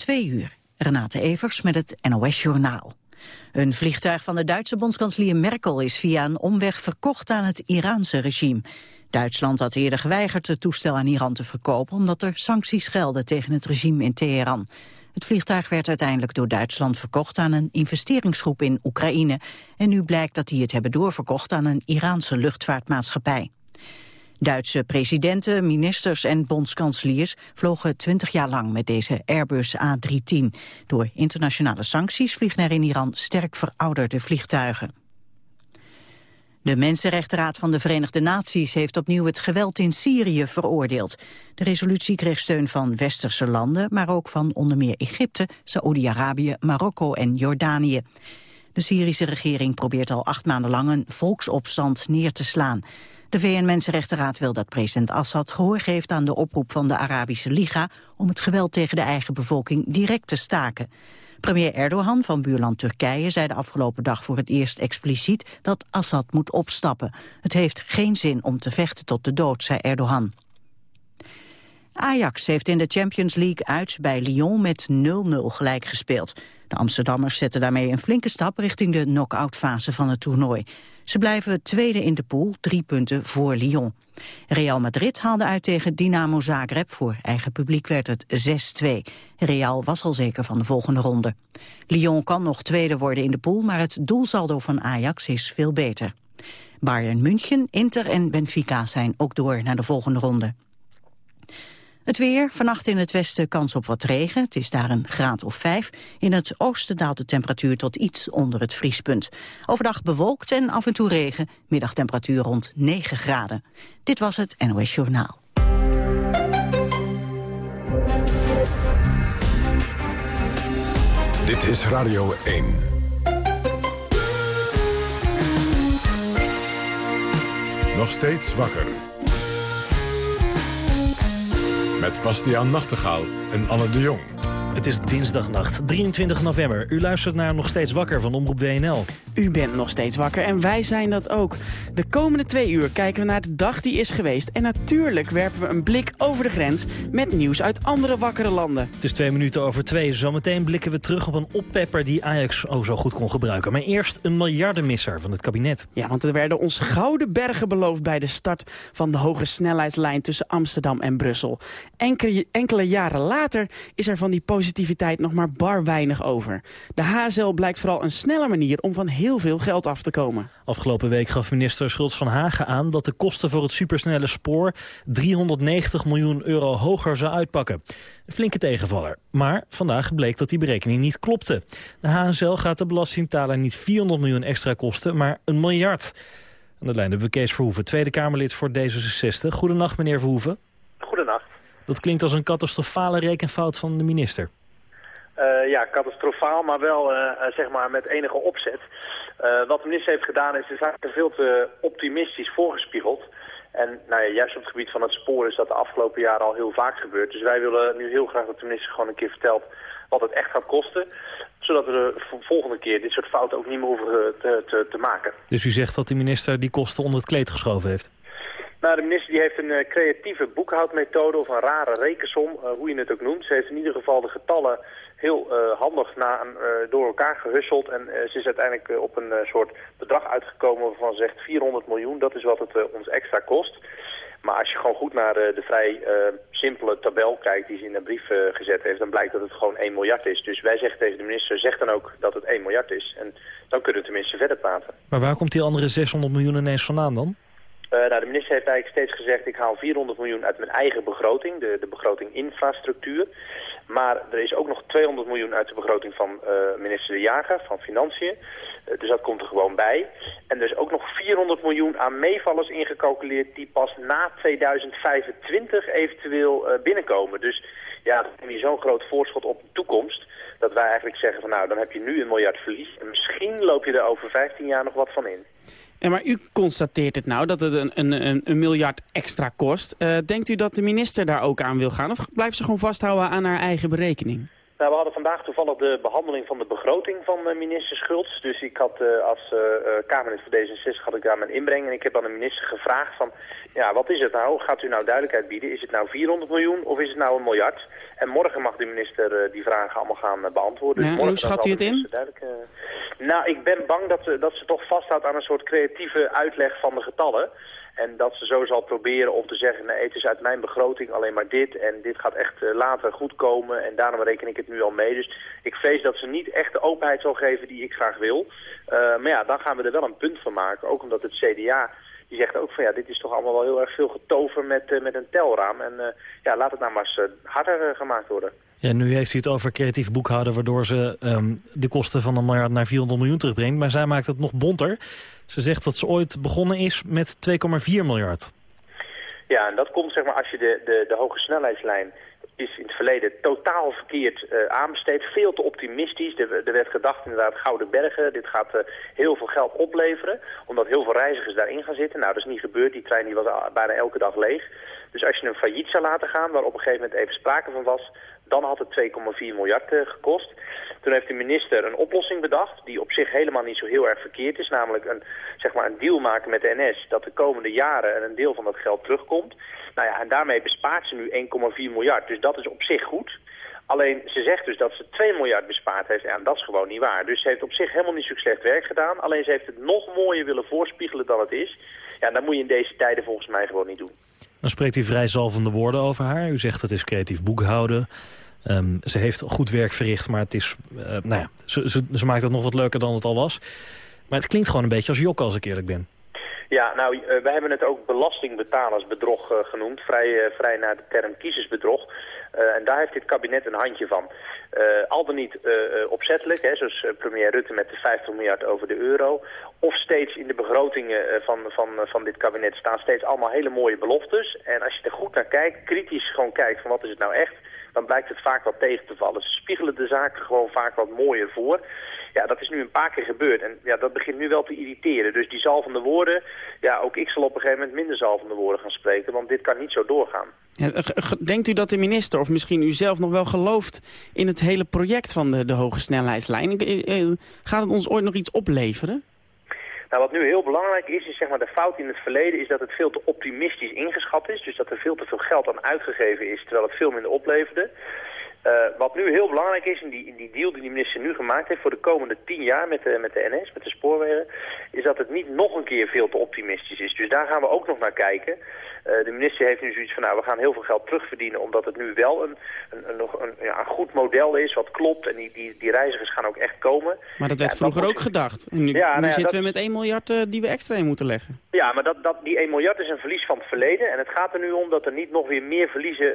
twee uur. Renate Evers met het NOS Journaal. Een vliegtuig van de Duitse bondskanselier Merkel is via een omweg verkocht aan het Iraanse regime. Duitsland had eerder geweigerd het toestel aan Iran te verkopen omdat er sancties gelden tegen het regime in Teheran. Het vliegtuig werd uiteindelijk door Duitsland verkocht aan een investeringsgroep in Oekraïne. En nu blijkt dat die het hebben doorverkocht aan een Iraanse luchtvaartmaatschappij. Duitse presidenten, ministers en bondskanseliers vlogen twintig jaar lang met deze Airbus A310. Door internationale sancties vliegen er in Iran sterk verouderde vliegtuigen. De Mensenrechtenraad van de Verenigde Naties heeft opnieuw het geweld in Syrië veroordeeld. De resolutie kreeg steun van westerse landen, maar ook van onder meer Egypte, Saoedi-Arabië, Marokko en Jordanië. De Syrische regering probeert al acht maanden lang een volksopstand neer te slaan. De VN-Mensenrechtenraad wil dat president Assad gehoor geeft aan de oproep van de Arabische Liga om het geweld tegen de eigen bevolking direct te staken. Premier Erdogan van buurland Turkije zei de afgelopen dag voor het eerst expliciet dat Assad moet opstappen. Het heeft geen zin om te vechten tot de dood, zei Erdogan. Ajax heeft in de Champions League uit bij Lyon met 0-0 gelijk gespeeld. De Amsterdammers zetten daarmee een flinke stap richting de knock-out fase van het toernooi. Ze blijven tweede in de pool, drie punten voor Lyon. Real Madrid haalde uit tegen Dynamo Zagreb. Voor eigen publiek werd het 6-2. Real was al zeker van de volgende ronde. Lyon kan nog tweede worden in de pool, maar het doelsaldo van Ajax is veel beter. Bayern München, Inter en Benfica zijn ook door naar de volgende ronde. Het weer, vannacht in het westen kans op wat regen. Het is daar een graad of vijf. In het oosten daalt de temperatuur tot iets onder het vriespunt. Overdag bewolkt en af en toe regen. Middagtemperatuur rond 9 graden. Dit was het NOS Journaal. Dit is Radio 1. Nog steeds wakker. Met Bastiaan Nachtegaal en Anne de Jong. Het is dinsdagnacht, 23 november. U luistert naar Nog Steeds Wakker van Omroep WNL. U bent nog steeds wakker en wij zijn dat ook. De komende twee uur kijken we naar de dag die is geweest. En natuurlijk werpen we een blik over de grens met nieuws uit andere wakkere landen. Het is twee minuten over twee. Zometeen blikken we terug op een oppepper die Ajax oh zo goed kon gebruiken. Maar eerst een miljardenmisser van het kabinet. Ja, want er werden ons gouden bergen beloofd bij de start van de hoge snelheidslijn tussen Amsterdam en Brussel. Enkele, enkele jaren later is er van die positiviteit nog maar bar weinig over. De HSL blijkt vooral een snelle manier om van heel veel geld af te komen. Afgelopen week gaf minister Schultz van Hagen aan dat de kosten voor het supersnelle spoor 390 miljoen euro hoger zou uitpakken. Een flinke tegenvaller. Maar vandaag bleek dat die berekening niet klopte. De HSL gaat de belastingtaler niet 400 miljoen extra kosten, maar een miljard. Aan de lijn hebben we Kees Verhoeven, Tweede Kamerlid voor D66. Goedenacht, meneer Verhoeven. Goedenacht. Dat klinkt als een catastrofale rekenfout van de minister. Uh, ja, catastrofaal, maar wel uh, zeg maar met enige opzet. Uh, wat de minister heeft gedaan is de zaak veel te optimistisch voorgespiegeld. En nou ja, juist op het gebied van het spoor is dat de afgelopen jaren al heel vaak gebeurd. Dus wij willen nu heel graag dat de minister gewoon een keer vertelt wat het echt gaat kosten. Zodat we de volgende keer dit soort fouten ook niet meer hoeven te, te, te maken. Dus u zegt dat de minister die kosten onder het kleed geschoven heeft? Nou, de minister die heeft een uh, creatieve boekhoudmethode of een rare rekensom, uh, hoe je het ook noemt. Ze heeft in ieder geval de getallen heel uh, handig door elkaar gehusseld. En ze is uiteindelijk op een soort bedrag uitgekomen waarvan ze zegt 400 miljoen. Dat is wat het ons extra kost. Maar als je gewoon goed naar de vrij simpele tabel kijkt die ze in de brief gezet heeft... dan blijkt dat het gewoon 1 miljard is. Dus wij zeggen tegen de minister, zeg dan ook dat het 1 miljard is. En dan kunnen we tenminste verder praten. Maar waar komt die andere 600 miljoen ineens vandaan dan? Uh, nou, de minister heeft eigenlijk steeds gezegd, ik haal 400 miljoen uit mijn eigen begroting, de, de begroting infrastructuur. Maar er is ook nog 200 miljoen uit de begroting van uh, minister De Jager, van Financiën. Uh, dus dat komt er gewoon bij. En er is ook nog 400 miljoen aan meevallers ingecalculeerd die pas na 2025 eventueel binnenkomen. Dus ja, dan heb je zo'n groot voorschot op de toekomst dat wij eigenlijk zeggen van nou, dan heb je nu een miljard verlies. En misschien loop je er over 15 jaar nog wat van in. Ja, maar u constateert het nou, dat het een, een, een miljard extra kost. Uh, denkt u dat de minister daar ook aan wil gaan? Of blijft ze gewoon vasthouden aan haar eigen berekening? Nou, we hadden vandaag toevallig de behandeling van de begroting van uh, minister Schultz. Dus ik had uh, als uh, Kamerlid voor D66 had ik daar mijn inbreng. En ik heb aan de minister gevraagd van, ja, wat is het nou? Gaat u nou duidelijkheid bieden? Is het nou 400 miljoen of is het nou een miljard? En morgen mag de minister die vragen allemaal gaan beantwoorden. Dus morgen hoe schat u het in? nou, ik ben bang dat, dat ze toch vasthoudt aan een soort creatieve uitleg van de getallen. En dat ze zo zal proberen om te zeggen, nee, het is uit mijn begroting alleen maar dit. En dit gaat echt uh, later goed komen en daarom reken ik het nu al mee. Dus ik vrees dat ze niet echt de openheid zal geven die ik graag wil. Uh, maar ja, dan gaan we er wel een punt van maken. Ook omdat het CDA, die zegt ook van ja, dit is toch allemaal wel heel erg veel getover met, uh, met een telraam. En ja, laat het nou maar eens harder gemaakt worden. Ja, nu heeft u het over creatief boekhouden... waardoor ze um, de kosten van een miljard naar 400 miljoen terugbrengt. Maar zij maakt het nog bonter. Ze zegt dat ze ooit begonnen is met 2,4 miljard. Ja, en dat komt zeg maar als je de, de, de hoge snelheidslijn is in het verleden totaal verkeerd uh, aanbesteed. Veel te optimistisch. Er, er, werd gedacht inderdaad Gouden Bergen. Dit gaat uh, heel veel geld opleveren. Omdat heel veel reizigers daarin gaan zitten. Nou, dat is niet gebeurd. Die trein die was bijna elke dag leeg. Dus als je hem failliet zou laten gaan, waar op een gegeven moment even sprake van was... dan had het 2,4 miljard uh, gekost. Toen heeft de minister een oplossing bedacht, die op zich helemaal niet zo heel erg verkeerd is. Namelijk een, zeg maar een deal maken met de NS, dat de komende jaren een deel van dat geld terugkomt. Nou ja, en daarmee bespaart ze nu 1,4 miljard. Dus dat is op zich goed. Alleen ze zegt dus dat ze 2 miljard bespaard heeft. Ja, en dat is gewoon niet waar. Dus ze heeft op zich helemaal niet zo werk gedaan. Alleen ze heeft het nog mooier willen voorspiegelen dan het is. Ja, dat moet je in deze tijden volgens mij gewoon niet doen. Dan spreekt u vrij zalvende woorden over haar. U zegt het is creatief boekhouden. Um, ze heeft goed werk verricht, maar het is, uh, nou ja, ze, ze, maakt het nog wat leuker dan het al was. Maar het klinkt gewoon een beetje als jokken als ik eerlijk ben. Ja, nou, uh, wij hebben het ook belastingbetalersbedrog uh, genoemd, vrij, vrij naar de term kiezersbedrog. en daar heeft dit kabinet een handje van. al dan niet opzettelijk, hè, zoals premier Rutte met de 50 miljard over de euro. Of steeds in de begrotingen van, van, van dit kabinet staan steeds allemaal hele mooie beloftes. En als je er goed naar kijkt, kritisch gewoon kijkt van wat is het nou echt dan blijkt het vaak wat tegen te vallen. Ze spiegelen de zaken gewoon vaak wat mooier voor. Ja, dat is nu een paar keer gebeurd. En ja, dat begint nu wel te irriteren. Dus die zalvende woorden, ja, ook ik zal op een gegeven moment minder zalvende woorden gaan spreken. Want dit kan niet zo doorgaan. Ja, denkt u dat de minister, of misschien u zelf nog wel gelooft in het hele project van de, de hoge snelheidslijn? Eh, eh, gaat het ons ooit nog iets opleveren? Nou, wat nu heel belangrijk is, is zeg maar de fout in het verleden is dat het veel te optimistisch ingeschat is. Dus dat er veel te veel geld aan uitgegeven is, terwijl het veel minder opleverde. Uh, wat nu heel belangrijk is in die, in die deal die de minister nu gemaakt heeft voor de komende tien jaar met de, met de NS, met de spoorwegen, is dat het niet nog een keer veel te optimistisch is. Dus daar gaan we ook nog naar kijken. Uh, de minister heeft nu zoiets van, nou, we gaan heel veel geld terugverdienen, omdat het nu wel een, een, een, een, ja, een goed model is, wat klopt. En die, die, die reizigers gaan ook echt komen. Maar dat werd ja, vroeger ook gedacht. En nu, ja, nu nou zitten dat... we met 1 miljard uh, die we extra in moeten leggen. Ja, maar dat, dat, die 1 miljard is een verlies van het verleden. En het gaat er nu om dat er niet nog weer meer verliezen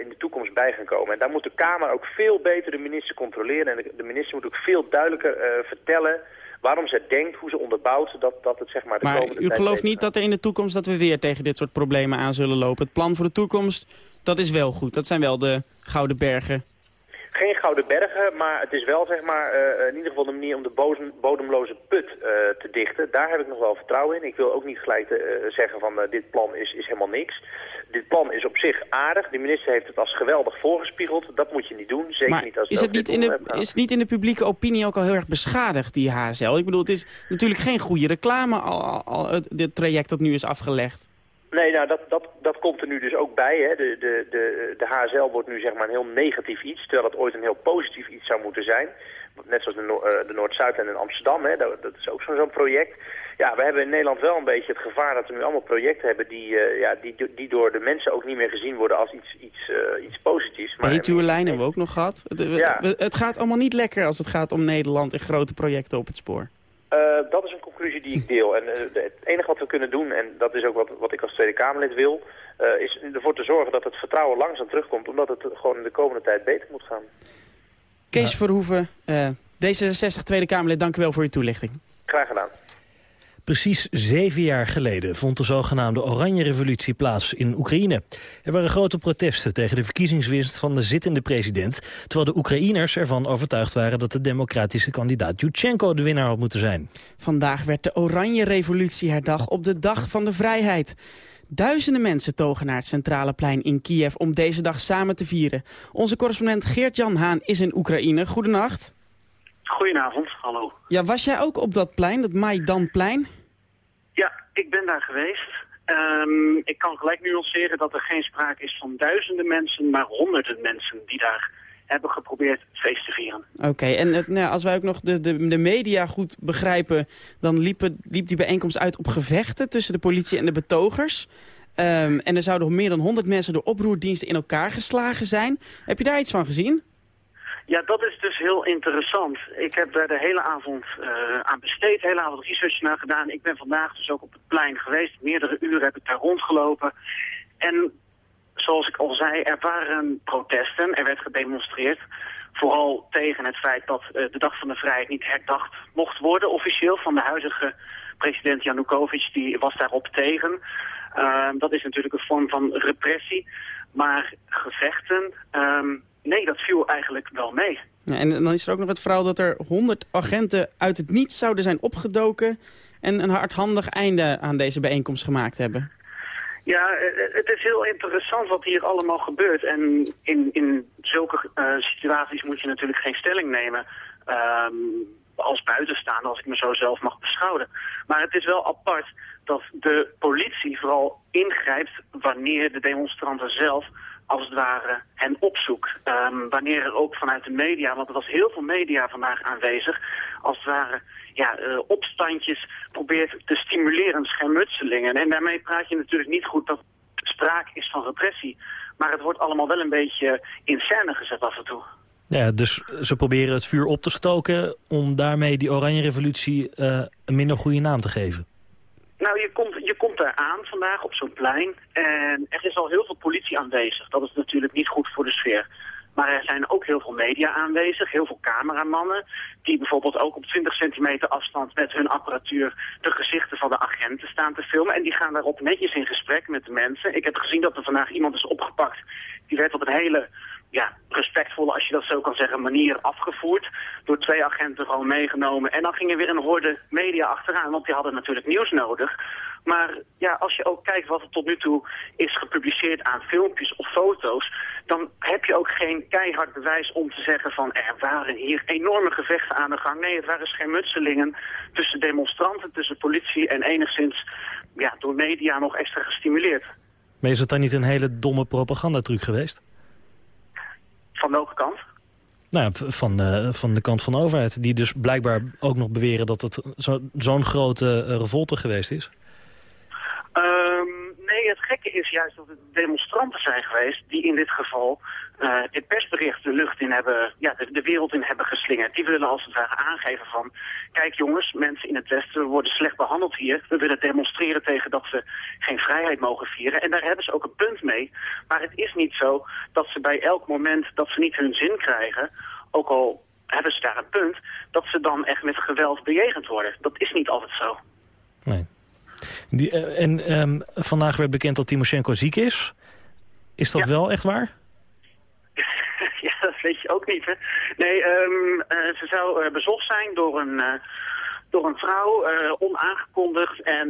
in de toekomst bij gaan komen. En daar moet de Kamer ook veel beter de minister controleren. En de, minister moet ook veel duidelijker vertellen waarom ze denkt, hoe ze onderbouwt dat, dat het zeg maar de maar komende u gelooft niet dat er in de toekomst dat we weer tegen dit soort problemen aan zullen lopen? Het plan voor de toekomst, dat is wel goed. Dat zijn wel de Gouden Bergen geen gouden bergen, maar het is wel zeg maar, uh, in ieder geval de manier om de bodem, bodemloze put uh, te dichten. Daar heb ik nog wel vertrouwen in. Ik wil ook niet gelijk uh, zeggen van dit plan is, is helemaal niks. Dit plan is op zich aardig. De minister heeft het als geweldig voorgespiegeld. Dat moet je niet doen. Zeker maar niet als is het niet in de, is het niet in de publieke opinie ook al heel erg beschadigd, die HSL? Ik bedoel, het is natuurlijk geen goede reclame, al, al, al dit traject dat nu is afgelegd. Nee, nou dat, dat, dat komt er nu dus ook bij. Hè. De, de, de, de HSL wordt nu zeg maar een heel negatief iets, terwijl het ooit een heel positief iets zou moeten zijn. Net zoals de, no uh, de Noord-Zuidlijn in Amsterdam, hè. Dat, dat is ook zo'n zo'n project. Ja, we hebben in Nederland wel een beetje het gevaar dat we nu allemaal projecten hebben die, uh, ja, die, die door de mensen ook niet meer gezien worden als iets, iets, uh, iets positiefs. Maar lijn hebben we ook nog gehad. Het, ja. het gaat allemaal niet lekker als het gaat om Nederland en grote projecten op het spoor. Uh, dat is een conclusie die ik deel. En uh, het enige wat we kunnen doen, en dat is ook wat, wat ik als Tweede Kamerlid wil... Uh, is ervoor te zorgen dat het vertrouwen langzaam terugkomt... omdat het gewoon in de komende tijd beter moet gaan. Kees. Verhoeven, D66 Tweede Kamerlid, dank u wel voor uw toelichting. Graag gedaan. Precies zeven jaar geleden vond de zogenaamde Oranje Revolutie plaats in Oekraïne. Er waren grote protesten tegen de verkiezingswinst van de zittende president... terwijl de Oekraïners ervan overtuigd waren dat de democratische kandidaat Yushchenko de winnaar had moeten zijn. Vandaag werd de Oranje Revolutie herdacht op de Dag van de Vrijheid. Duizenden mensen togen naar het centrale plein in Kiev om deze dag samen te vieren. Onze correspondent Geert-Jan Haan is in Oekraïne. Goedenacht. Goedenavond, hallo. Ja, was jij ook op dat plein, dat Maidanplein? Ja, ik ben daar geweest. Um, ik kan gelijk nuanceren dat er geen sprake is van duizenden mensen, maar honderden mensen die daar hebben geprobeerd feest te vieren. Oké, en nou, als wij ook nog de, de, de media goed begrijpen... dan liepen, liep die bijeenkomst uit op gevechten tussen de politie en de betogers. Um, en er zouden meer dan 100 mensen door oproerdiensten in elkaar geslagen zijn. Heb je daar iets van gezien? Ja, dat is dus heel interessant. Ik heb daar de hele avond uh, aan besteed, hele avond research naar gedaan. Ik ben vandaag dus ook op het plein geweest. Meerdere uren heb ik daar rondgelopen. En zoals ik al zei, er waren protesten, er werd gedemonstreerd. Vooral tegen het feit dat uh, de Dag van de Vrijheid niet herdacht mocht worden officieel van de huidige president Janukovic. Die was daarop tegen. Uh, dat is natuurlijk een vorm van repressie. Maar gevechten, um, nee, dat viel eigenlijk wel mee. Ja, en dan is er ook nog het verhaal dat er 100 agenten uit het niets zouden zijn opgedoken... en een hardhandig einde aan deze bijeenkomst gemaakt hebben. Ja, eh, het is heel interessant wat hier allemaal gebeurt. En in, in zulke uh, situaties moet je natuurlijk geen stelling nemen... Um, als buitenstaander, als ik me zo zelf mag beschouwen. Maar het is wel apart dat de politie vooral ingrijpt wanneer de demonstranten zelf als het ware hen opzoekt. Um, wanneer er ook vanuit de media, want er was heel veel media vandaag aanwezig, als het ware ja, uh, opstandjes probeert te stimuleren, schermutselingen. En daarmee praat je natuurlijk niet goed dat sprake is van repressie. Maar het wordt allemaal wel een beetje in scène gezet af en toe. Ja, dus ze proberen het vuur op te stoken om daarmee die oranje revolutie uh, een minder goede naam te geven. Nou, je komt, je komt daar aan vandaag op zo'n plein en er is al heel veel politie aanwezig. Dat is natuurlijk niet goed voor de sfeer. Maar er zijn ook heel veel media aanwezig, heel veel cameramannen... die bijvoorbeeld ook op 20 centimeter afstand met hun apparatuur... de gezichten van de agenten staan te filmen. En die gaan daarop netjes in gesprek met de mensen. Ik heb gezien dat er vandaag iemand is opgepakt. Die werd op een hele ja, respectvolle, als je dat zo kan zeggen, manier afgevoerd. Door twee agenten gewoon meegenomen. En dan ging er weer een horde media achteraan, want die hadden natuurlijk nieuws nodig. Maar ja, als je ook kijkt wat er tot nu toe is gepubliceerd aan filmpjes of foto's... dan heb je ook geen keihard bewijs om te zeggen van... er waren hier enorme gevechten aan de gang. Nee, het waren schermutselingen tussen demonstranten, tussen politie... en enigszins ja, door media nog extra gestimuleerd. Maar is het dan niet een hele domme propagandatruc geweest? Van welke kant? Nou, van, uh, van de kant van de overheid. Die dus blijkbaar ook nog beweren dat het zo'n zo grote uh, revolte geweest is. Um, nee, het gekke is juist dat het demonstranten zijn geweest... die in dit geval uh, dit persbericht de lucht in hebben... ja, de, de, wereld in hebben geslingerd. Die willen als het ware aangeven van... kijk jongens, mensen in het Westen worden slecht behandeld hier. We willen demonstreren tegen dat ze geen vrijheid mogen vieren. En daar hebben ze ook een punt mee. Maar het is niet zo dat ze bij elk moment dat ze niet hun zin krijgen... ook al hebben ze daar een punt... dat ze dan echt met geweld bejegend worden. Dat is niet altijd zo. Nee. Die, uh, en um, vandaag werd bekend dat Timoshenko ziek is. Is dat ja. wel echt waar? Dat weet je ook niet, hè? Nee, um, uh, ze zou uh, bezocht zijn door een, door een vrouw, onaangekondigd. En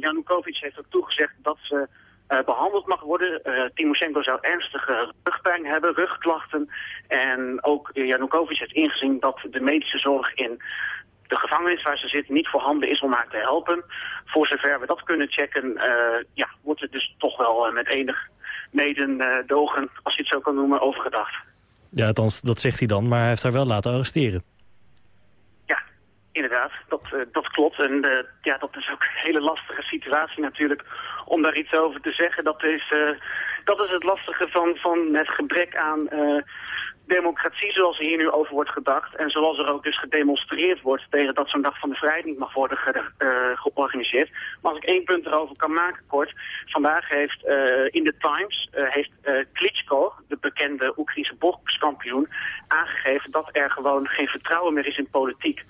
Janukovic heeft ook toegezegd dat ze behandeld mag worden. Timoshenko zou ernstige rugpijn hebben, rugklachten. En ook Janukovic heeft ingezien dat de medische zorg in de gevangenis waar ze zit niet voorhanden is om haar te helpen. Voor zover we dat kunnen checken, uh, ja, wordt er dus toch wel uh, met enig medendogen, uh, als je het zo kan noemen, overgedacht. Ja, althans, dat zegt hij dan, maar hij heeft haar wel laten arresteren. Ja, inderdaad, dat, dat klopt. En ja, dat is ook een hele lastige situatie natuurlijk om daar iets over te zeggen. Dat is, dat is het lastige van, van het gebrek aan democratie zoals er hier nu over wordt gedacht... en zoals er ook dus gedemonstreerd wordt tegen dat zo'n dag van de vrijheid niet mag worden ge uh, georganiseerd. Maar als ik één punt erover kan maken kort. Vandaag heeft uh, in de Times uh, heeft Klitschko, de bekende Oekraïnse bokskampioen, aangegeven dat er gewoon geen vertrouwen meer is in politiek.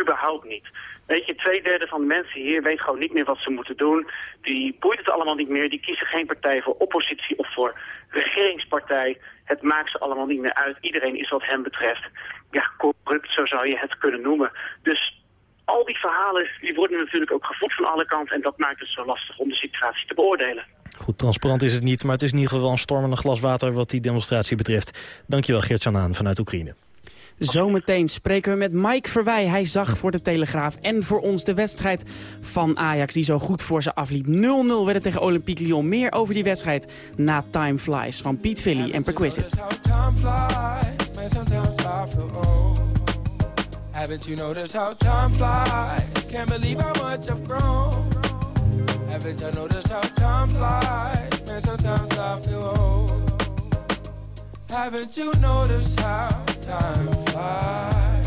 Überhaupt niet. Weet je, twee derde van de mensen hier weet gewoon niet meer wat ze moeten doen. Die boeit het allemaal niet meer. Die kiezen geen partij voor oppositie of voor regeringspartij. Het maakt ze allemaal niet meer uit. Iedereen is wat hem betreft ja, corrupt, zo zou je het kunnen noemen. Dus al die verhalen die worden natuurlijk ook gevoed van alle kanten. En dat maakt het zo lastig om de situatie te beoordelen. Goed, transparant is het niet, maar het is in ieder geval wel een storm en een glas water wat die demonstratie betreft. Dankjewel Geert-Jan vanuit Oekraïne. Zometeen spreken we met Mike Verwij. Hij zag voor de Telegraaf en voor ons de wedstrijd van Ajax... die zo goed voor ze afliep. 0-0 werd het tegen Olympique Lyon. Meer over die wedstrijd na Time Flies van Piet Villy en Perquisite. Haven't you noticed how time flies? Can't believe how much I've. Haven't you noticed how time flies? Man, sometimes I feel old. Haven't you noticed how time flies?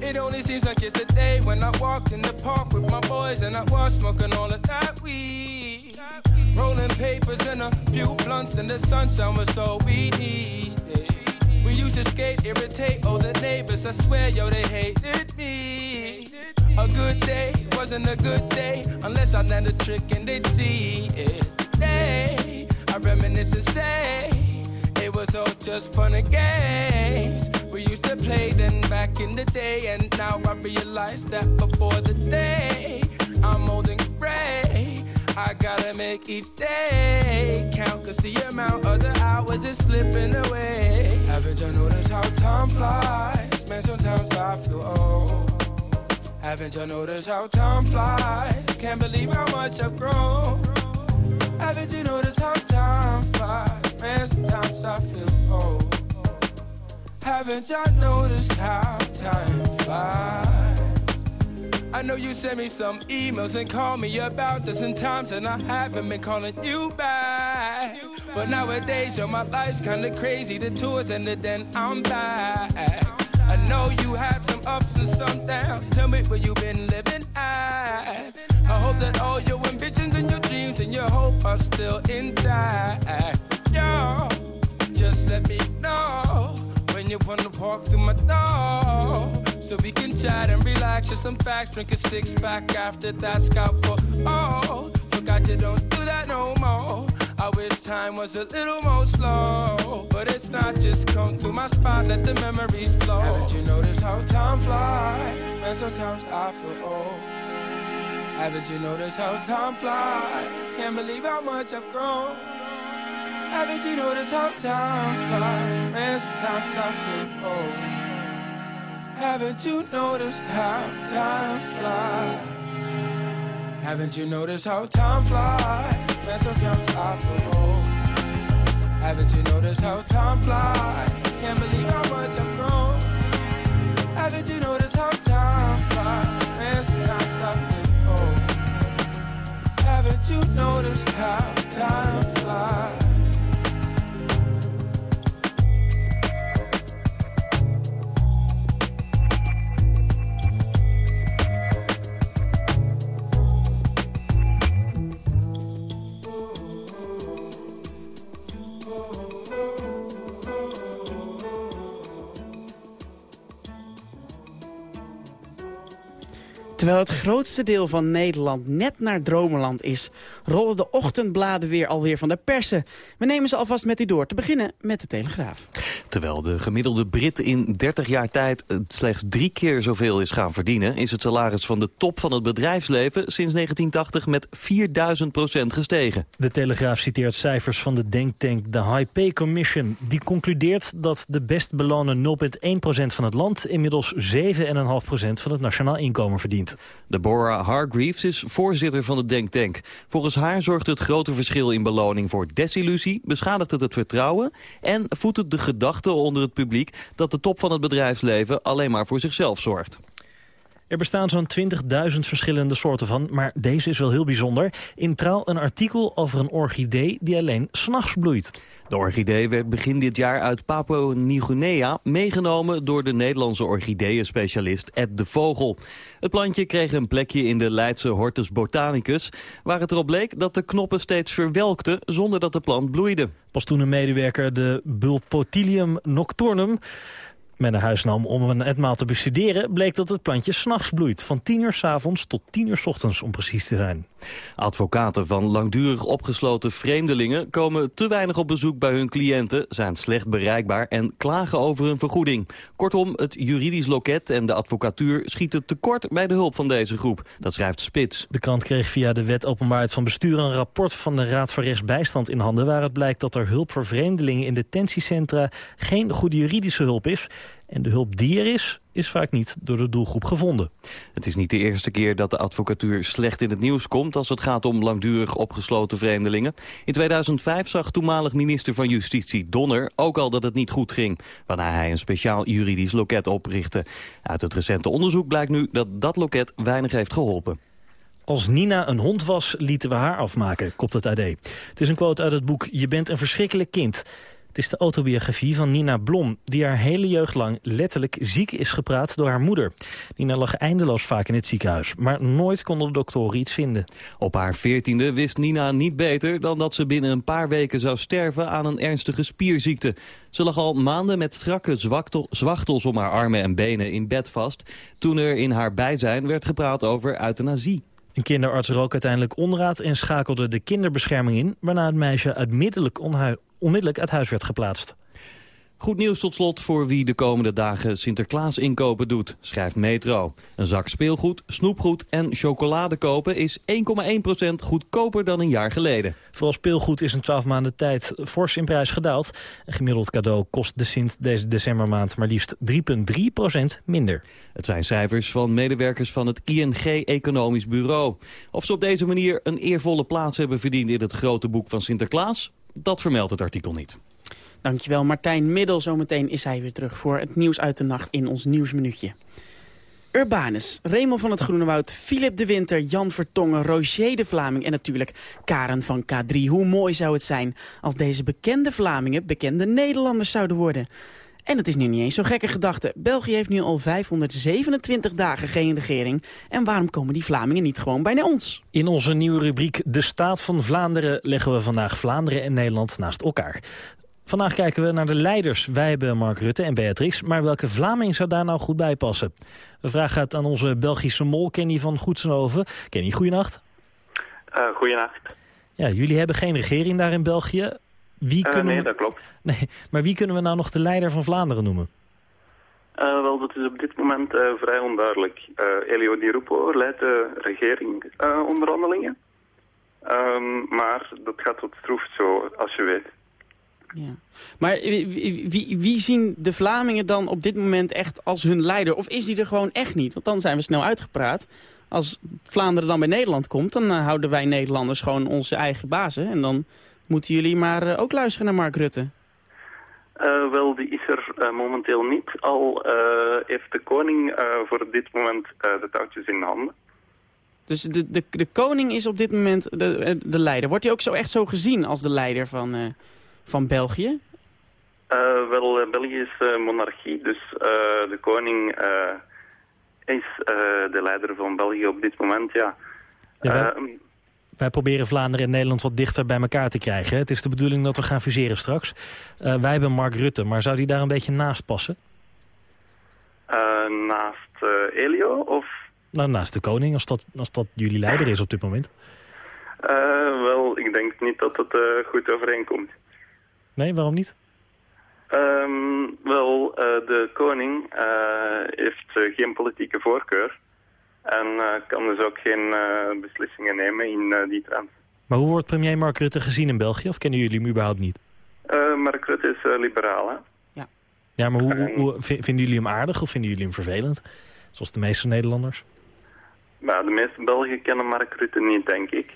It only seems like yesterday when I walked in the park with my boys and I was smoking all of that weed. Rolling papers and a few blunts and the sunshine was all we needed. We used to skate, irritate all the neighbors. I swear, yo, they hated me. A good day wasn't a good day unless I landed a trick and they'd see it. They, I reminisce and say was all just fun and games. We used to play then back in the day, and now I realize that before the day I'm old and gray. I gotta make each day count, cause the amount of the hours is slipping away. Haven't you noticed how time flies? Man, sometimes I feel old. Haven't you noticed how time flies? Can't believe how much I've grown. Haven't you noticed how time flies? Man, sometimes I feel old. Haven't you noticed how time flies? I know you sent me some emails and called me about dozen times, and I haven't been calling you back. But nowadays, yo, my life's kinda crazy. The tours ended, then I'm back. I know you had some ups and some downs. Tell me where you've been living at. I hope that all your ambitions and your dreams and your hope are still intact. Just let me know when you wanna walk through my door. So we can chat and relax, just some facts, drink a six pack after that scout for oh. Forgot you don't do that no more. I wish time was a little more slow. But it's not just come through my spot, let the memories flow. Haven't you noticed how time flies? And sometimes I feel old. Haven't you noticed how time flies? Can't believe how much I've grown. Haven't you noticed how time flies? Man, sometimes I feel old. Haven't you noticed how time flies? Haven't you noticed how time flies? Man, sometimes I feel old. Haven't you noticed how time flies? Can't believe how much I've grown. Haven't you noticed how time flies? Man, sometimes I feel old. Haven't you noticed how time flies? Terwijl het grootste deel van Nederland net naar Dromenland is... rollen de ochtendbladen weer alweer van de persen. We nemen ze alvast met u door. Te beginnen met de Telegraaf. Terwijl de gemiddelde Brit in 30 jaar tijd slechts drie keer zoveel is gaan verdienen... is het salaris van de top van het bedrijfsleven sinds 1980 met 4000 procent gestegen. De Telegraaf citeert cijfers van de denktank de High Pay Commission. Die concludeert dat de best belonen 0,1 procent van het land... inmiddels 7,5 procent van het nationaal inkomen verdient. Deborah Hargreaves is voorzitter van de Denktank. Volgens haar zorgt het grote verschil in beloning voor desillusie... beschadigt het het vertrouwen en voedt het de gedachte onder het publiek... dat de top van het bedrijfsleven alleen maar voor zichzelf zorgt. Er bestaan zo'n 20.000 verschillende soorten van, maar deze is wel heel bijzonder. In Trouw een artikel over een orchidee die alleen s'nachts bloeit. De orchidee werd begin dit jaar uit Papua-Nieuw-Guinea meegenomen door de Nederlandse orchideeën-specialist Ed de Vogel. Het plantje kreeg een plekje in de Leidse Hortus botanicus, waar het erop bleek dat de knoppen steeds verwelkten zonder dat de plant bloeide. Pas toen een medewerker de Bulpotilium nocturnum naar huis nam om een etmaal te bestuderen... bleek dat het plantje s'nachts bloeit. Van 10 uur s avonds tot 10 uur s ochtends, om precies te zijn. Advocaten van langdurig opgesloten vreemdelingen komen te weinig op bezoek bij hun cliënten, zijn slecht bereikbaar en klagen over hun vergoeding. Kortom, het juridisch loket en de advocatuur schieten tekort bij de hulp van deze groep. Dat schrijft Spits. De krant kreeg via de wet openbaarheid van bestuur een rapport van de Raad voor Rechtsbijstand in handen... waaruit blijkt dat er hulp voor vreemdelingen in detentiecentra geen goede juridische hulp is. En de hulp die er is, is vaak niet door de doelgroep gevonden. Het is niet de eerste keer dat de advocatuur slecht in het nieuws komt... als het gaat om langdurig opgesloten vreemdelingen. In 2005 zag toenmalig minister van Justitie Donner ook al dat het niet goed ging... waarna hij een speciaal juridisch loket oprichtte. Uit het recente onderzoek blijkt nu dat dat loket weinig heeft geholpen. Als Nina een hond was, lieten we haar afmaken, kopt het AD. Het is een quote uit het boek Je bent een verschrikkelijk kind. Het is de autobiografie van Nina Blom, die haar hele jeugd lang letterlijk ziek is gepraat door haar moeder. Nina lag eindeloos vaak in het ziekenhuis, maar nooit konden de doktoren iets vinden. Op haar veertiende wist Nina niet beter dan dat ze binnen een paar weken zou sterven aan een ernstige spierziekte. Ze lag al maanden met strakke zwachtels om haar armen en benen in bed vast, toen er in haar bijzijn werd gepraat over euthanasie. Een kinderarts rook uiteindelijk onraad en schakelde de kinderbescherming in... waarna het meisje onmiddellijk uit huis werd geplaatst. Goed nieuws tot slot voor wie de komende dagen Sinterklaas inkopen doet, schrijft Metro. Een zak speelgoed, snoepgoed en chocolade kopen is 1,1% goedkoper dan een jaar geleden. Vooral speelgoed is in 12 maanden tijd fors in prijs gedaald. Een gemiddeld cadeau kost de Sint deze decembermaand maar liefst 3,3% minder. Het zijn cijfers van medewerkers van het ING Economisch Bureau. Of ze op deze manier een eervolle plaats hebben verdiend in het grote boek van Sinterklaas, dat vermeldt het artikel niet. Dankjewel Martijn Middel. Zometeen is hij weer terug voor het nieuws uit de nacht in ons nieuwsminuutje. Urbanus, Raymond van het Groene Woud, Philip de Winter, Jan Vertongen, Roger de Vlaming en natuurlijk Karen van K3. Hoe mooi zou het zijn als deze bekende Vlamingen bekende Nederlanders zouden worden. En het is nu niet eens zo'n gekke gedachte. België heeft nu al 527 dagen geen regering. En waarom komen die Vlamingen niet gewoon bij ons? In onze nieuwe rubriek De Staat van Vlaanderen leggen we vandaag Vlaanderen en Nederland naast elkaar. Vandaag kijken we naar de leiders. Wij hebben Mark Rutte en Beatrix. Maar welke Vlaming zou daar nou goed bij passen? De vraag gaat aan onze Belgische mol Kenny van Goedsenhoven. Kenny, goeienacht. Uh, goeienacht. Ja, jullie hebben geen regering daar in België. Wie uh, nee, dat klopt. Nee, maar wie kunnen we nou nog de leider van Vlaanderen noemen? Uh, wel, dat is op dit moment vrij onduidelijk. Elio Di Rupo leidt de regeringonderhandelingen. Um, maar dat gaat wat stroef zo, als je weet. Ja. Maar wie, wie, wie, zien de Vlamingen dan op dit moment echt als hun leider? Of is die er gewoon echt niet? Want dan zijn we snel uitgepraat. Als Vlaanderen dan bij Nederland komt, dan uh, houden wij Nederlanders gewoon onze eigen bazen. En dan moeten jullie maar uh, ook luisteren naar Mark Rutte. Uh, wel, die is er momenteel niet. Al heeft de koning voor dit moment de touwtjes in handen. Dus de, de, de koning is op dit moment de, de leider. Wordt hij ook zo echt zo gezien als de leider van van België? Uh, wel, eh, België is uh, monarchie, dus uh, de koning is de leider van België op dit moment, ja. ja wij, ehm, proberen Vlaanderen en Nederland wat dichter bij elkaar te krijgen. Het is de bedoeling dat we gaan fuseren straks. wij hebben Mark Rutte, maar zou die daar een beetje naast passen? naast Elio, of? Nou, naast de koning, als dat, als dat jullie leider is op dit moment. wel, ik denk niet dat het goed overeenkomt. Nee, waarom niet? Um, wel, uh, de koning uh, heeft uh, geen politieke voorkeur. En kan dus ook geen beslissingen nemen in die trend. Maar hoe wordt premier Mark Rutte gezien in België? Of kennen jullie hem überhaupt niet? Mark Rutte is liberaal, hè? Ja. Ja, maar hoe, hoe, vinden jullie hem aardig of vinden jullie hem vervelend? Zoals de meeste Nederlanders? Nou, de meeste Belgen kennen Mark Rutte niet, denk ik.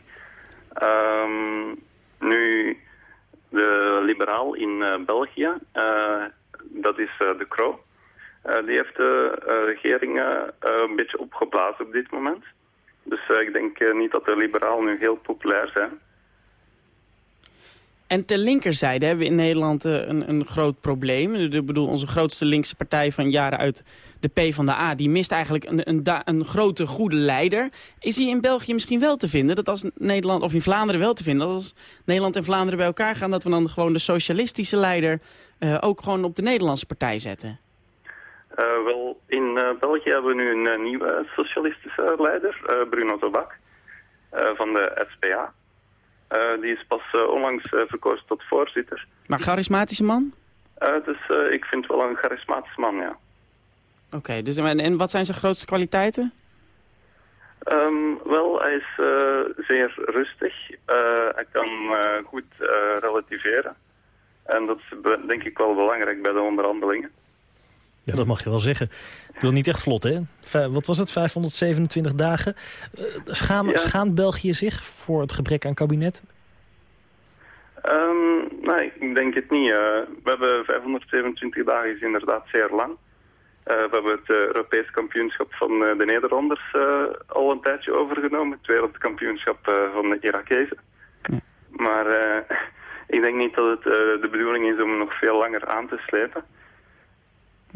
Um, nu de liberaal in uh, België, uh, dat is uh, De Croo. Die heeft de regering een beetje opgeblazen op dit moment. Dus ik denk niet dat de liberaal nu heel populair zijn. En ter linkerzijde hebben we in Nederland een, een groot probleem. Ik bedoel, onze grootste linkse partij van jaren uit de P van de A... die mist eigenlijk een, een, een, grote, goede leider. Is die in België misschien wel te vinden? Dat als Nederland, of in Vlaanderen wel te vinden... dat als Nederland en Vlaanderen bij elkaar gaan... dat we dan gewoon de socialistische leider... Ook gewoon op de Nederlandse partij zetten? Uh, wel, in uh, België hebben we nu een nieuwe socialistische leider, Bruno Tobak. van de SPA. die is pas onlangs verkozen tot voorzitter. Maar charismatische man? dus ik vind wel een charismatische man, ja. Oké, dus en, en wat zijn zijn grootste kwaliteiten? Ehm, wel, hij is zeer rustig. hij kan goed relativeren. En dat is denk ik wel belangrijk bij de onderhandelingen. Ja, dat mag je wel zeggen. Ik wil niet echt vlot, hè? Wat was het, 527 dagen? Uh, schaamt België zich voor het gebrek aan kabinet? Um, nee, ik denk het niet. Uh, we hebben 527 dagen is inderdaad zeer lang. Uh, we hebben het Europees kampioenschap van de Nederlanders al een tijdje overgenomen. Het wereldkampioenschap van de Irakezen. Ja. Maar ik denk niet dat het de bedoeling is om nog veel langer aan te slepen.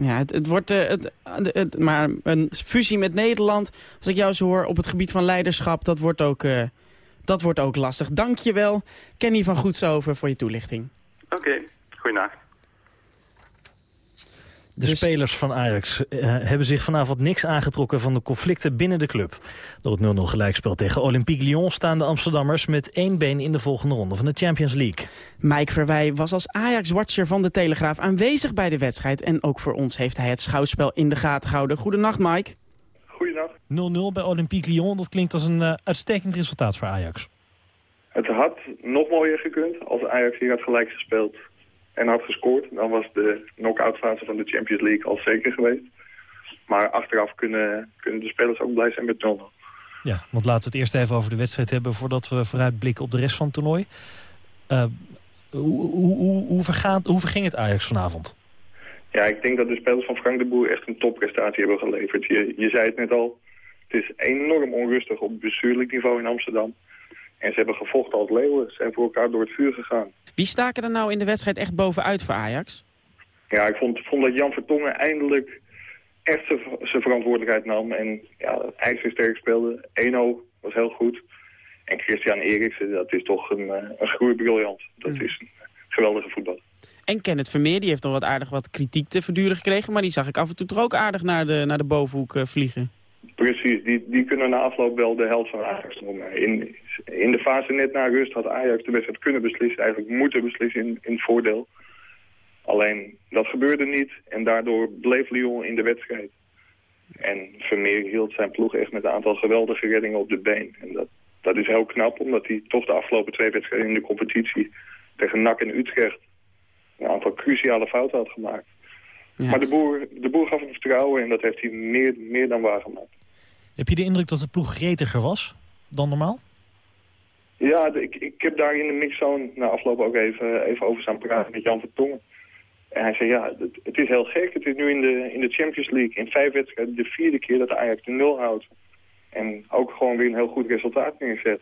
Ja, het, het wordt uh, het, het, maar een fusie met Nederland, als ik jou zo hoor, op het gebied van leiderschap, dat wordt ook, uh, dat wordt ook lastig. Dank je wel, Kenny van Goedsover, voor je toelichting. Oké, okay. De dus- spelers van Ajax uh, hebben zich vanavond niks aangetrokken van de conflicten binnen de club. Door het 0-0 gelijkspel tegen Olympique Lyon staan de Amsterdammers met één been in de volgende ronde van de Champions League. Mike Verwij was als Ajax-watcher van de Telegraaf aanwezig bij de wedstrijd. En ook voor ons heeft hij het schouwspel in de gaten gehouden. Goedenacht Mike. Goedenacht. 0-0 bij Olympique Lyon, dat klinkt als een uh, uitstekend resultaat voor Ajax. Het had nog mooier gekund als Ajax hier had gelijk gespeeld en had gescoord. Dan was de knock-out fase van de Champions League al zeker geweest. Maar achteraf kunnen, kunnen de spelers ook blij zijn met 0 Ja, want laten we het eerst even over de wedstrijd hebben... voordat we vooruitblikken op de rest van het toernooi. Uh, hoe, hoe, hoe, hoe, vergaat, hoe verging het Ajax vanavond? Ja, ik denk dat de spelers van Frank de Boer echt een topprestatie hebben geleverd. Je, je zei het net al, het is enorm onrustig op bestuurlijk niveau in Amsterdam. En ze hebben gevochten als leeuwen. Ze zijn voor elkaar door het vuur gegaan. Wie staken er nou in de wedstrijd echt bovenuit voor Ajax? Ja, ik vond, vond dat Jan Vertongen eindelijk echt zijn verantwoordelijkheid nam. En ja, ijzersterk speelde. Eno was heel goed. En Christian Eriksen, dat is toch een, eh, een groeibriljant. Dat mm. is een geweldige voetbal. En Kenneth Vermeer, die heeft nog wat aardig wat kritiek te verduren gekregen. Maar die zag ik af en toe toch ook aardig naar de, naar de bovenhoek uh, vliegen. Precies, die, die kunnen na afloop wel de helft van Ajax noemen. In, in de fase net na rust had Ajax de wedstrijd kunnen beslissen, eigenlijk moeten beslissen in, in het voordeel. Alleen dat gebeurde niet en daardoor bleef Lyon in de wedstrijd. En Vermeer hield zijn ploeg echt met een aantal geweldige reddingen op de been. En dat, dat is heel knap, omdat hij toch de afgelopen twee wedstrijden in de competitie tegen NAC en Utrecht een aantal cruciale fouten had gemaakt. Maar de boer, de boer gaf hem vertrouwen en dat heeft hij meer, meer dan waargemaakt. Heb je de indruk dat de ploeg gretiger was dan normaal? Ja, ik, ik heb daar in de mixzone na afloop ook even, even over staan praten met Jan Vertongen. En hij zei, ja, het, is heel gek. Het is nu in de, in de Champions League in vijf wedstrijden de vierde keer dat Ajax de nul houdt. En ook gewoon weer een heel goed resultaat neerzet.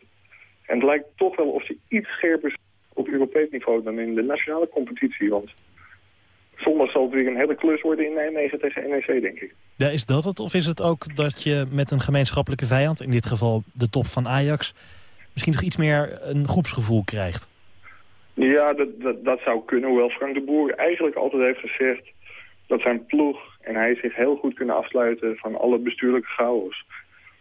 En het lijkt toch wel of ze iets scherper op Europees niveau dan in de nationale competitie. Want zondag zal het weer een hele klus worden in Nijmegen tegen NEC, denk ik. Ja, is dat het? Of is het ook dat je met een gemeenschappelijke vijand, in dit geval de top van Ajax, misschien toch iets meer een groepsgevoel krijgt? Ja, dat, dat, dat zou kunnen. Hoewel Frank de Boer eigenlijk altijd heeft gezegd dat zijn ploeg en hij zich heel goed kunnen afsluiten van alle bestuurlijke chaos.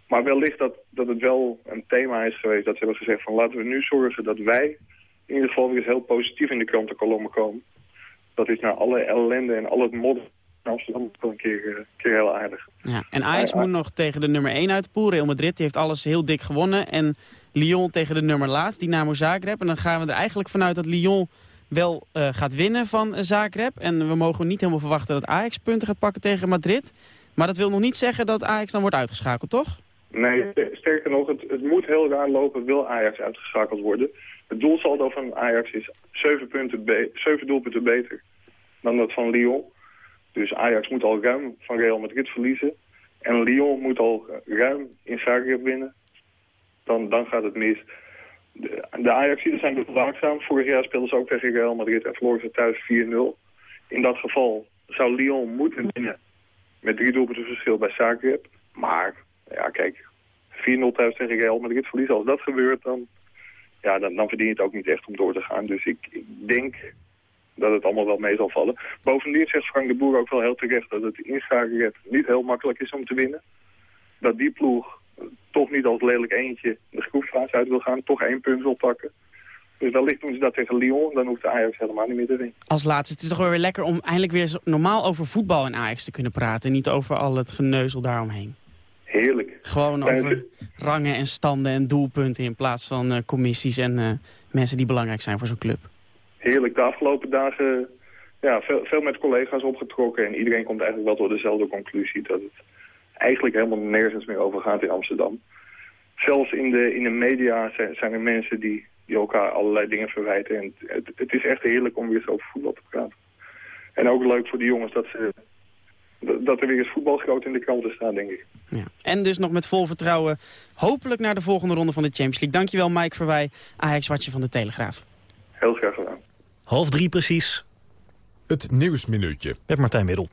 Maar wellicht dat, dat het wel een thema is geweest dat ze hebben gezegd van laten we nu zorgen dat wij in ieder geval weer heel positief in de krantenkolommen komen dat is naar alle ellende en al het modder in Amsterdam wel een keer, uh, keer heel aardig. Ja, en Ajax moet nog tegen de nummer 1 uit de pool. Real Madrid die heeft alles heel dik gewonnen. En Lyon tegen de nummer laatst, Dynamo Zagreb. En dan gaan we er eigenlijk vanuit dat Lyon wel uh, gaat winnen van Zagreb. En we mogen niet helemaal verwachten dat Ajax punten gaat pakken tegen Madrid. Maar dat wil nog niet zeggen dat Ajax dan wordt uitgeschakeld, toch? Nee, sterker nog, het, het moet heel raar lopen, wil Ajax uitgeschakeld worden. Het doelsaldo van Ajax is 7, punten 7 doelpunten beter dan dat van Lyon. Dus Ajax moet al ruim van Real Madrid verliezen. En Lyon moet al ruim in Zagreb winnen. Dan, dan gaat het mis. De, de Ajaxiden zijn waakzaam. Vorig jaar speelden ze ook tegen Real Madrid en verloren ze thuis 4-0. In dat geval zou Lyon moeten winnen met drie doelpunten verschil bij Zagreb. Maar, ja kijk, 4-0 thuis tegen Real Madrid verliezen. Als dat gebeurt, dan, ja, dan, dan verdien je het ook niet echt om door te gaan. Dus ik, denk dat het allemaal wel mee zal vallen. Bovendien zegt Frank de Boer ook wel heel terecht dat het in niet heel makkelijk is om te winnen. Dat die ploeg toch niet als lelijk eentje de groepsfase uit wil gaan. Toch één punt wil pakken. Dus wellicht doen ze dat tegen Lyon. Dan hoeft de Ajax helemaal niet meer te winnen. Als laatste, het is toch wel weer lekker om eindelijk weer normaal over voetbal in Ajax te kunnen praten. En niet over al het geneuzel daaromheen. Heerlijk. Gewoon over rangen en standen en doelpunten in plaats van eh, commissies en eh, mensen die belangrijk zijn voor zo'n club. Heerlijk. De afgelopen dagen ja, veel, veel met collega's opgetrokken. En iedereen komt eigenlijk wel tot dezelfde conclusie. Dat het eigenlijk helemaal nergens meer over gaat in Amsterdam. Zelfs in de, in de media zijn, zijn er mensen die, die elkaar allerlei dingen verwijten. En het, het is echt heerlijk om weer eens over voetbal te praten. En ook leuk voor de jongens dat, ze, dat- er weer eens voetbal groot in de kranten staat, denk ik. Ja. En dus nog met vol vertrouwen hopelijk naar de volgende ronde van de Champions League. Dankjewel Mike Verwij, Ajax-watje van de Telegraaf. Heel graag gedaan. Half drie precies, Het Nieuwsminuutje. met Martijn Middel.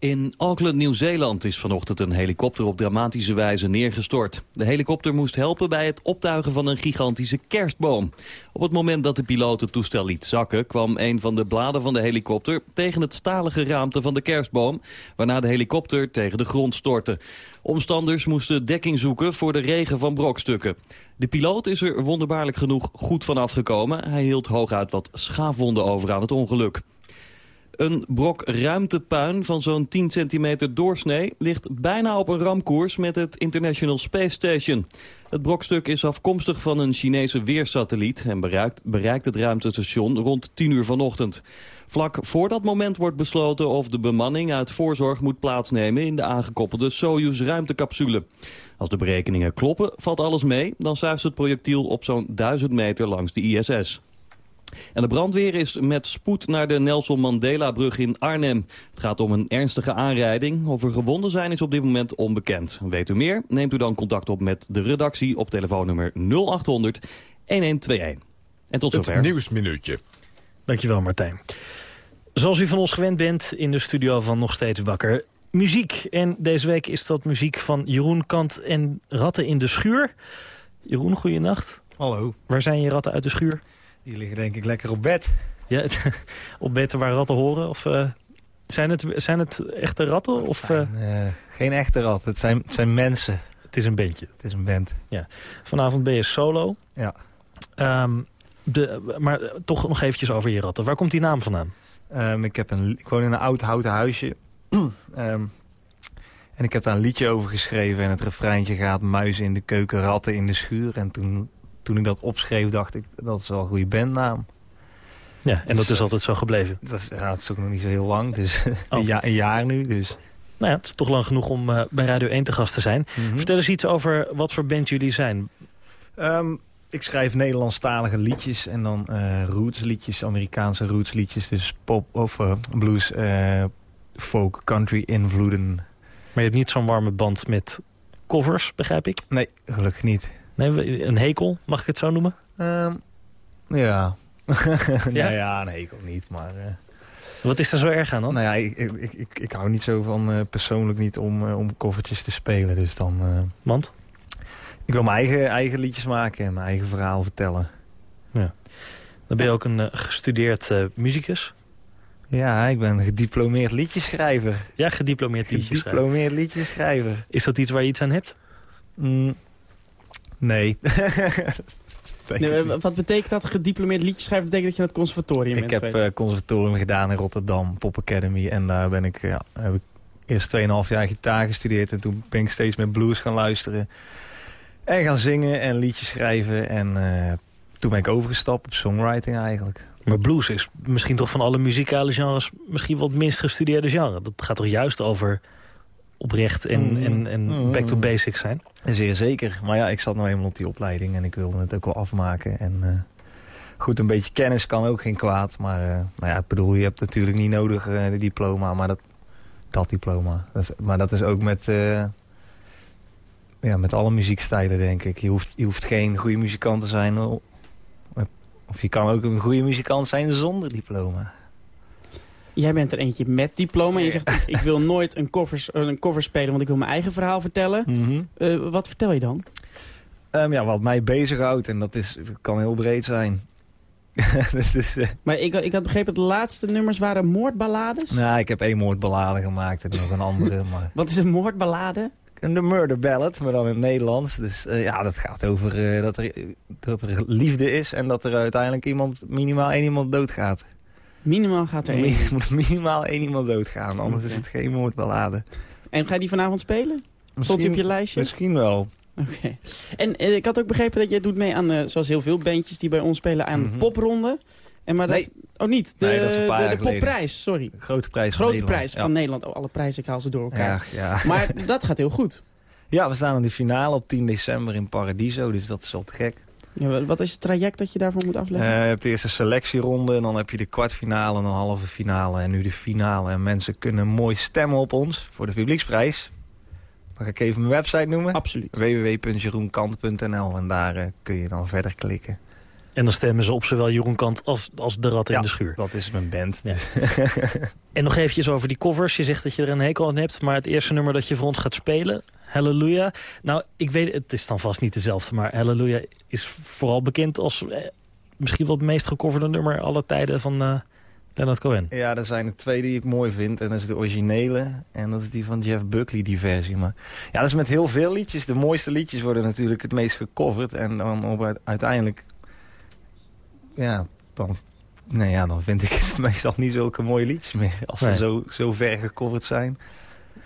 In Auckland, Nieuw-Zeeland is vanochtend een helikopter op dramatische wijze neergestort. De helikopter moest helpen bij het optuigen van een gigantische kerstboom. Op het moment dat de piloot het toestel liet zakken... kwam een van de bladen van de helikopter tegen het stalen geraamte van de kerstboom... waarna de helikopter tegen de grond stortte. Omstanders moesten dekking zoeken voor de regen van brokstukken. De piloot is er wonderbaarlijk genoeg goed van afgekomen. Hij hield hooguit wat schaafwonden over aan het ongeluk. Een brok ruimtepuin van zo'n 10 centimeter doorsnee ligt bijna op een ramkoers met het International Space Station. Het brokstuk is afkomstig van een Chinese weersatelliet en bereikt, bereikt het ruimtestation rond 10 uur vanochtend. Vlak voor dat moment wordt besloten of de bemanning uit voorzorg moet plaatsnemen in de aangekoppelde Soyuz ruimtecapsule. Als de berekeningen kloppen, valt alles mee, dan zuist het projectiel op zo'n 1000 meter langs de ISS. En de brandweer is met spoed naar de Nelson Mandela-brug in Arnhem. Het gaat om een ernstige aanrijding. Of er gewonden zijn is op dit moment onbekend. Weet u meer? Neemt u dan contact op met de redactie op telefoonnummer 0800 1121. En tot Het zover. Nieuwsminuutje. Dankjewel Martijn. Zoals u van ons gewend bent in de studio van Nog Steeds Wakker... muziek. En deze week is dat muziek van Jeroen Kant en Ratten in de Schuur. Jeroen, goeienacht. Hallo. Waar zijn je ratten uit de schuur? Die liggen denk ik lekker op bed. Ja, op bedden waar ratten horen? Of eh, zijn, het, zijn het echte ratten? Het Of, zijn, eh, eh, geen echte rat. Het zijn, het zijn mensen. het is een bandje. Het is een band. Vanavond ben je solo. Ja. Ehm, de, maar toch nog eventjes over je ratten. Waar komt die naam vandaan? Ehm, ik, heb een, ik woon in een oud houten huisje. Ehm, en ik heb daar een liedje over geschreven. En het refreintje gaat muizen in de keuken, ratten in de schuur. En toen, toen ik dat opschreef dacht ik, dat is wel een goede bandnaam. Ja, en dat is altijd zo gebleven. Dat is, ja, het is ook nog niet zo heel lang. Dus Oh. een, ja, een jaar nu. Dus. Nou ja, het is toch lang genoeg om eh, bij Radio 1 te gast te zijn. Mhm. Vertel eens iets over wat voor band jullie zijn. Ehm, ik schrijf Nederlandstalige liedjes en dan eh rootsliedjes, Amerikaanse rootsliedjes. Dus pop of eh, blues, folk, country invloeden. Maar je hebt niet zo'n warme band met covers, begrijp ik? Nee, gelukkig niet. Nee, een hekel, mag ik het zo noemen? Ehm, ja. Ja? nou ja, een hekel niet, maar... eh, Wat is daar zo erg aan dan? nou ja, ik, ik, ik, ik, hou niet zo van eh, persoonlijk niet om, eh, om koffertjes te spelen. Dus dan... Want? ik wil mijn eigen, eigen liedjes maken en mijn eigen verhaal vertellen. Dan ben je ook een gestudeerd muzikus. Ja, ik ben gediplomeerd liedjeschrijver. Ja, gediplomeerd liedjes. Gediplomeerd liedjeschrijver. Is dat iets waar je iets aan hebt? Mm, nee. Ik wat betekent dat? Gediplomeerd liedjes schrijven betekent dat je naar het conservatorium Ik bent heb geweest? eh, conservatorium gedaan in Rotterdam, Pop Academy. En daar ben ik, ja, heb ik eerst 2,5 jaar gitaar gestudeerd. En toen ben ik steeds met blues gaan luisteren. En gaan zingen en liedjes schrijven. En eh, toen ben ik overgestapt op songwriting eigenlijk. Maar blues is misschien toch van alle muzikale genres... misschien wel het minst gestudeerde genre. Dat gaat toch juist over oprecht en, Mm. en, en Mm. back to basics zijn? Zeer zeker. Maar ja, ik zat nou eenmaal op die opleiding en ik wilde het ook wel afmaken. En eh, goed, een beetje kennis kan ook geen kwaad. Maar eh, nou ja, ik bedoel, je hebt natuurlijk niet nodig eh de diploma, maar dat, dat diploma. Dat is, maar dat is ook met, ja, met alle muziekstijlen, denk ik. Je hoeft, je hoeft geen goede muzikant te zijn. Of je kan ook een goede muzikant zijn zonder diploma. Jij bent er eentje met diploma. En je zegt, ik, ik wil nooit een cover, een cover spelen, want ik wil mijn eigen verhaal vertellen. Eh, wat vertel je dan? Ehm, ja, wat mij bezighoudt, en dat, is, dat kan heel breed zijn. dat is, eh, Maar ik, ik had begrepen, de laatste nummers waren moordballades. nou, ik heb één moordballade gemaakt en nog een andere. Maar Wat is een moordballade? de murder ballad, maar dan in het Nederlands. Dus eh, ja, dat gaat over eh, dat, er, dat er liefde is en dat er uiteindelijk iemand, minimaal één iemand doodgaat. Minimaal gaat er één. Moet minimaal één iemand doodgaan, anders is het geen moordballade. En ga je die vanavond spelen? Stond hij op je lijstje? Misschien wel. Oké. En eh, ik had ook begrepen dat jij doet mee aan, eh, zoals heel veel bandjes die bij ons spelen, aan Mhm. popronde. En maar dat Nee. oh niet, de, Nee, dat is een paar de, jaar de popprijs, sorry. Grote prijs van Grote Nederland. prijs Ja. van Nederland. Oh, alle prijzen, ik haal ze door elkaar. Ja, ja. Maar dat gaat heel goed. ja, we staan in de finale op 10 december in Paradiso, dus dat is al te gek. Ja, wa- wat is het traject dat je daarvoor moet afleggen? Eh, je hebt de eerste selectieronde en dan heb je de kwartfinale en een halve finale en nu de finale. En mensen kunnen mooi stemmen op ons voor de publieksprijs. Dan ga ik even mijn website noemen. Absoluut. www.jeroenkant.nl en daar eh, kun je dan verder klikken. En dan stemmen ze op zowel Jeroen Kant als, als de ratten in Ja. de schuur. Dat is mijn band. Ja. En nog eventjes over die covers. Je zegt dat je er een hekel aan hebt. Maar het eerste nummer dat je voor ons gaat spelen, Hallelujah. Nou, ik weet, het is dan vast niet dezelfde. Maar Hallelujah is vooral bekend als eh, misschien wel het meest gecoverde nummer alle tijden van eh Leonard Cohen. Ja, er zijn er twee die ik mooi vind. En dat is de originele. En dat is die van Jeff Buckley, die versie. Maar ja, dat is met heel veel liedjes. De mooiste liedjes worden natuurlijk het meest gecoverd. En dan op, uiteindelijk... Ja, dan, nee, ja, dan vind ik het meestal niet zulke mooie liedjes meer. Als Nee. ze zo, zo ver gecoverd zijn.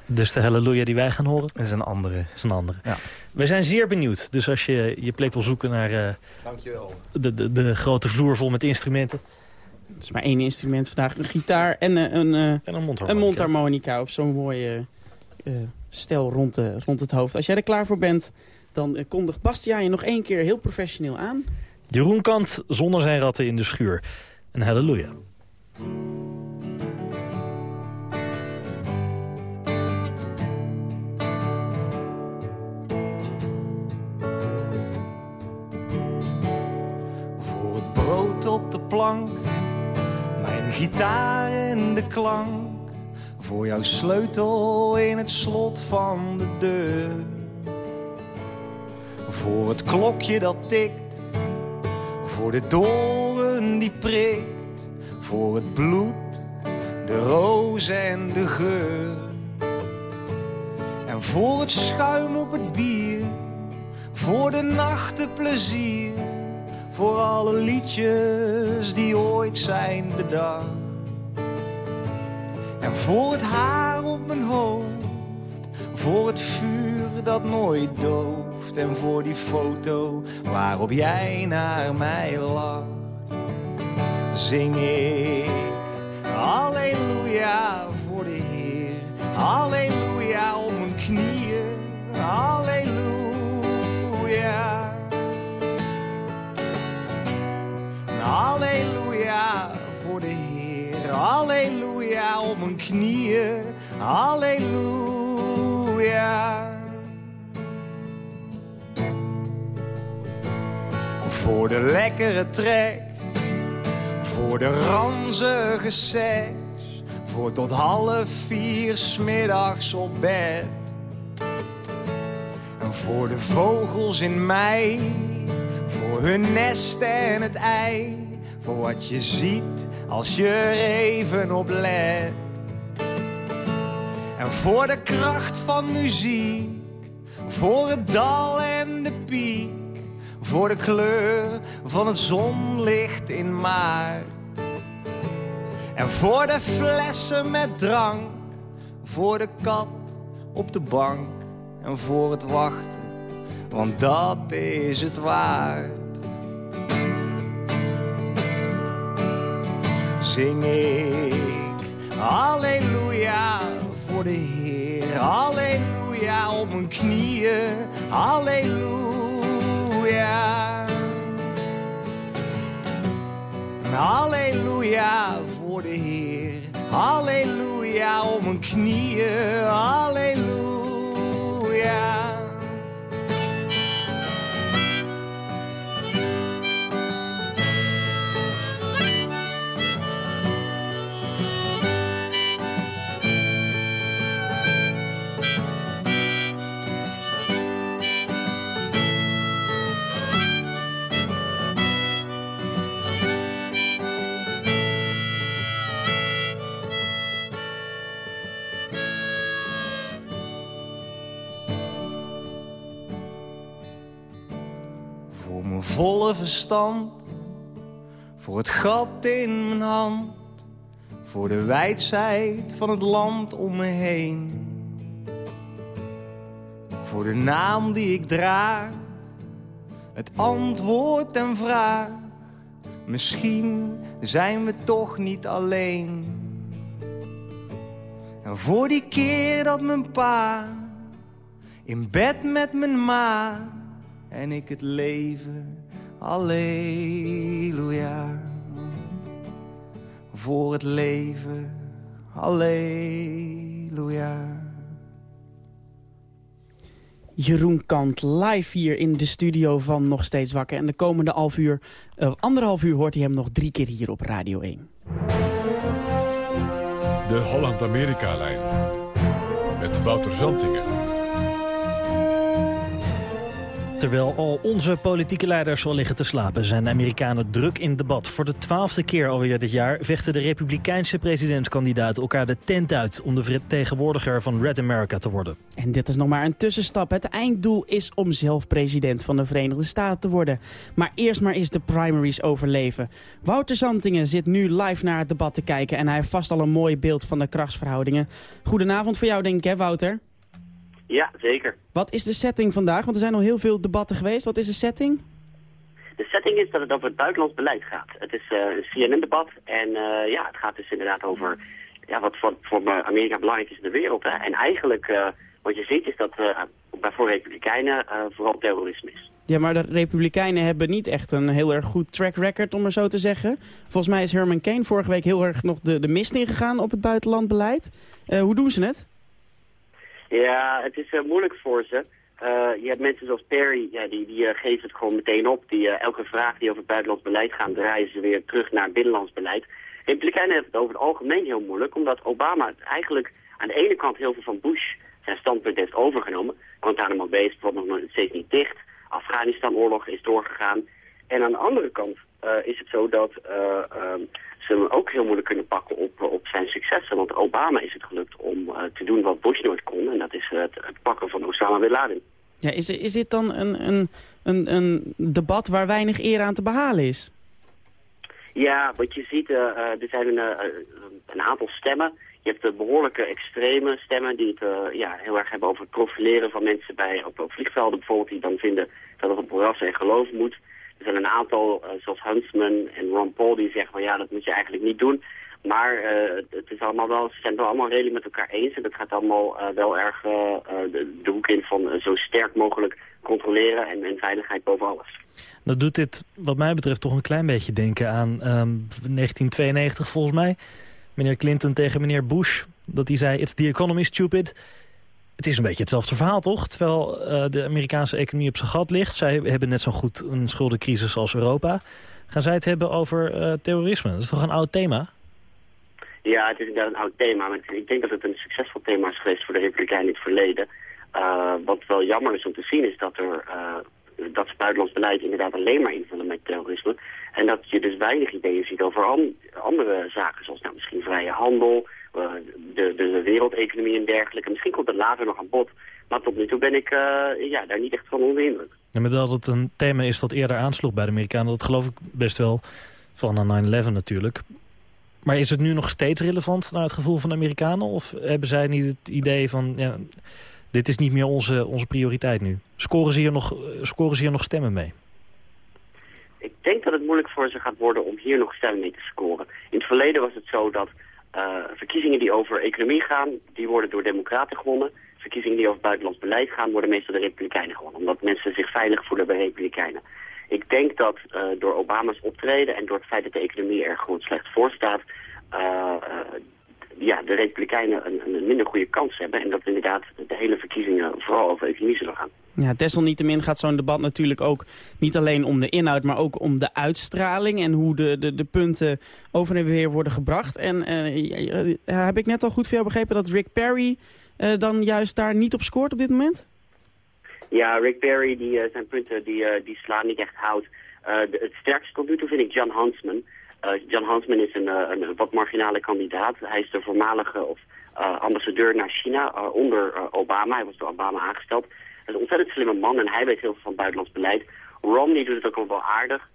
Dus de Hallelujah die wij gaan horen, Dat is een andere. is een andere. Ja. We zijn zeer benieuwd. Dus als je je plek wil zoeken naar eh, Dankjewel. de, de, de grote vloer vol met instrumenten. Het is maar één instrument vandaag. Een gitaar en eh, een, eh, En een mondharmonica. een mondharmonica op zo'n mooie eh, stel rond, de, rond het hoofd. Als jij er klaar voor bent, dan kondigt Bastiaan je nog één keer heel professioneel aan. Jeroen Kant zonder zijn ratten in de schuur. En halleluja. Mijn gitaar in de klank. Voor jouw sleutel in het slot van de deur. Voor het klokje dat tikt, voor de doren die prikt. Voor het bloed, de roos en de geur. En voor het schuim op het bier, voor de nachten plezier voor alle liedjes die ooit zijn bedacht. En voor het haar op mijn hoofd, voor het vuur dat nooit dooft. En voor die foto waarop jij naar mij lacht. Zing ik Halleluja voor de Heer. Halleluja op mijn knieën. Halleluja. Halleluja voor de Heer. Halleluja op mijn knieën. Halleluja. Voor de lekkere trek. Voor de ranzige seks. Voor tot half vier smiddags op bed. En voor de vogels in mei, hun nest en het ei. Voor wat je ziet als je er even op let. En voor de kracht van muziek, voor het dal en de piek. Voor de kleur van het zonlicht in maart. En voor de flessen met drank, voor de kat op de bank en voor het wachten, want dat is het waard. Zing ik Halleluja voor de Heer, Halleluja op mijn knieën, Halleluja. Halleluja voor de Heer. Halleluja op mijn knieën. Halleluja. Volle verstand. Voor het gat in mijn hand. Voor de wijdheid van het land om me heen. Voor de naam die ik draag. Het antwoord en vraag. Misschien zijn we toch niet alleen. En voor die keer dat mijn pa in bed met mijn ma en ik het leven, alleluia. Voor het leven, alleluia. Jeroen Kant live hier in de studio van Nog Steeds Wakker. En de komende half uur, uh, anderhalf uur hoort hij hem nog drie keer hier op Radio 1. De Holland-Amerika-lijn. Met Wouter Zantingen. Terwijl al onze politieke leiders al liggen te slapen... zijn de Amerikanen druk in debat. Voor de twaalfde keer alweer dit jaar vechten de republikeinse presidentskandidaten elkaar de tent uit... om de vertegenwoordiger van Red America te worden. En dit is nog maar een tussenstap. Het einddoel is om zelf president van de Verenigde Staten te worden. Maar eerst maar eens de primaries overleven. Wouter Zantingen zit nu live naar het debat te kijken... en hij heeft vast al een mooi beeld van de krachtsverhoudingen. Goedenavond voor jou, denk ik, hè, Wouter? Ja, zeker. Wat is de setting vandaag? Want er zijn al heel veel debatten geweest. Wat is de setting? De setting is dat het over het buitenlands beleid gaat. Het is uh, een CNN-debat en uh, ja, het gaat dus inderdaad over ja, wat voor, voor Amerika belangrijk is in de wereld. Hè. En eigenlijk, uh, wat je ziet is dat voor Republikeinen vooral terrorisme is. Ja, maar de Republikeinen hebben niet echt een heel erg goed track record, om maar zo te zeggen. Volgens mij is Herman Kane vorige week heel erg nog de, de mist ingegaan op het buitenlandbeleid. hoe doen ze het? Ja, het is uh, moeilijk voor ze. Uh, je hebt mensen zoals Perry, ja, die, die uh, geven het gewoon meteen op. Die, elke vraag die over buitenlands beleid gaat, draaien ze weer terug naar binnenlands beleid. Republikeinen hebben het over het algemeen heel moeilijk, omdat Obama eigenlijk aan de ene kant heel veel van Bush zijn standpunt heeft overgenomen. Guantanamo Bay is bijvoorbeeld nog steeds niet dicht. Afghanistan-oorlog is doorgegaan. En aan de andere kant is het zo dat ehm, ze hem ook heel moeilijk kunnen pakken op, op zijn successen. Want Obama is het gelukt om te doen wat Bush nooit kon. En dat is het, het pakken van Osama Bin Laden. Ja, is, is dit dan een, een, een, een debat waar weinig eer aan te behalen is? Ja, wat je ziet, uh, er zijn een, een aantal stemmen. Je hebt de behoorlijke extreme stemmen die het ja, heel erg hebben over het profileren van mensen bij, op, op vliegvelden bijvoorbeeld. Die dan vinden dat het op ras en geloof moet. Er zijn een aantal, uh, zoals Huntsman en Ron Paul, die zeggen van ja, dat moet je eigenlijk niet doen. Maar uh, het is allemaal wel, ze zijn het wel allemaal redelijk met elkaar eens. En dat gaat allemaal uh, wel erg de, de, hoek in van zo sterk mogelijk controleren en, veiligheid boven alles. Dat doet dit wat mij betreft toch een klein beetje denken aan um, 1992 volgens mij. Meneer Clinton tegen meneer Bush. Dat hij zei, it's the economy stupid. Het is een beetje hetzelfde verhaal, toch? Terwijl uh, de Amerikaanse economie op zijn gat ligt. Zij hebben net zo goed een schuldencrisis als Europa. Gaan zij het hebben over uh, terrorisme? Dat is toch een oud thema? Ja, het is inderdaad een oud thema. Maar ik denk dat het een succesvol thema is geweest voor de Republikeinen in het verleden. Uh, wat wel jammer is om te zien is dat er dat het buitenlands beleid inderdaad alleen maar invullen met terrorisme. En dat je dus weinig ideeën ziet over an andere zaken, zoals nou misschien vrije handel, de, de wereldeconomie en dergelijke. Misschien komt het later nog aan bod. Maar tot nu toe ben ik uh, ja, daar niet echt van onder de indruk. Dat het een thema is dat eerder aansloeg bij de Amerikanen, dat geloof ik best wel van na 9-11 natuurlijk. Maar is het nu nog steeds relevant naar het gevoel van de Amerikanen? Of hebben zij niet het idee van, ja, dit is niet meer onze, onze prioriteit nu? Scoren ze, hier nog, scoren ze hier nog stemmen mee? Ik denk dat het moeilijk voor ze gaat worden om hier nog stemmen mee te scoren. In het verleden was het zo dat uh, verkiezingen die over economie gaan, die worden door democraten gewonnen. Verkiezingen die over buitenlands beleid gaan, worden meestal door republikeinen gewonnen. Omdat mensen zich veilig voelen bij republikeinen. Ik denk dat uh, door Obama's optreden en door het feit dat de economie er gewoon slecht voor staat... Uh, ja, de republikeinen een, een, minder goede kans hebben. En dat inderdaad de hele verkiezingen vooral over economie zullen gaan. Ja, desalniettemin gaat zo'n debat natuurlijk ook niet alleen om de inhoud... maar ook om de uitstraling en hoe de, de, de punten over en weer worden gebracht. En uh, heb ik net al goed voor jou begrepen dat Rick Perry uh, dan juist daar niet op scoort op dit moment? Ja, Rick Perry, die, uh, zijn punten die, die slaan niet echt hout. Het sterkste tot nu toe vind ik John Huntsman... John Huntsman is een, een, wat marginale kandidaat. Hij is de voormalige of, ambassadeur naar China onder Obama. Hij was door Obama aangesteld. Hij is een ontzettend slimme man en hij weet heel veel van buitenlands beleid. Romney doet het ook al wel aardig.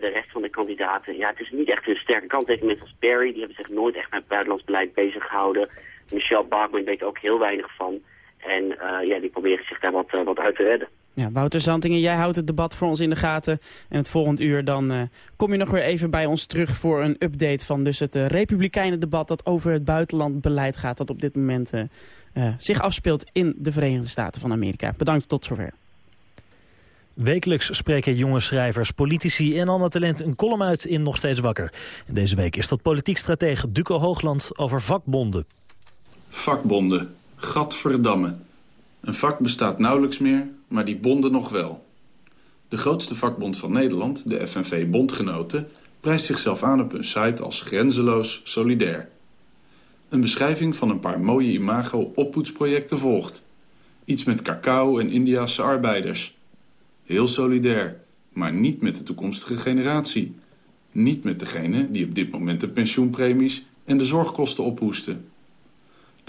de rest van de kandidaten, ja, het is niet echt een sterke kant. Tegen mensen als Perry, die hebben zich nooit echt met buitenlands beleid bezig gehouden. Michelle Bachmann weet ook heel weinig van. En ja, die proberen zich daar wat, wat uit te redden. Ja, Wouter Zantingen, jij houdt het debat voor ons in de gaten. En het volgend uur dan uh, kom je nog weer even bij ons terug voor een update van dus het uh, Republikeinen-debat dat over het buitenlandbeleid gaat. Dat op dit moment uh, zich afspeelt in de Verenigde Staten van Amerika. Bedankt tot zover. Wekelijks spreken jonge schrijvers, politici en ander talent een column uit in Nog Steeds Wakker. En deze week is dat politiek stratege Duco Hoogland over vakbonden. Vakbonden. Gadverdamme. Een vak bestaat nauwelijks meer, maar die bonden nog wel. De grootste vakbond van Nederland, de FNV Bondgenoten... prijst zichzelf aan op hun site als grenzeloos solidair. Een beschrijving van een paar mooie imago-oppoetsprojecten volgt. Iets met cacao en Indiase arbeiders. Heel solidair, maar niet met de toekomstige generatie. Niet met degene die op dit moment de pensioenpremies en de zorgkosten ophoesten.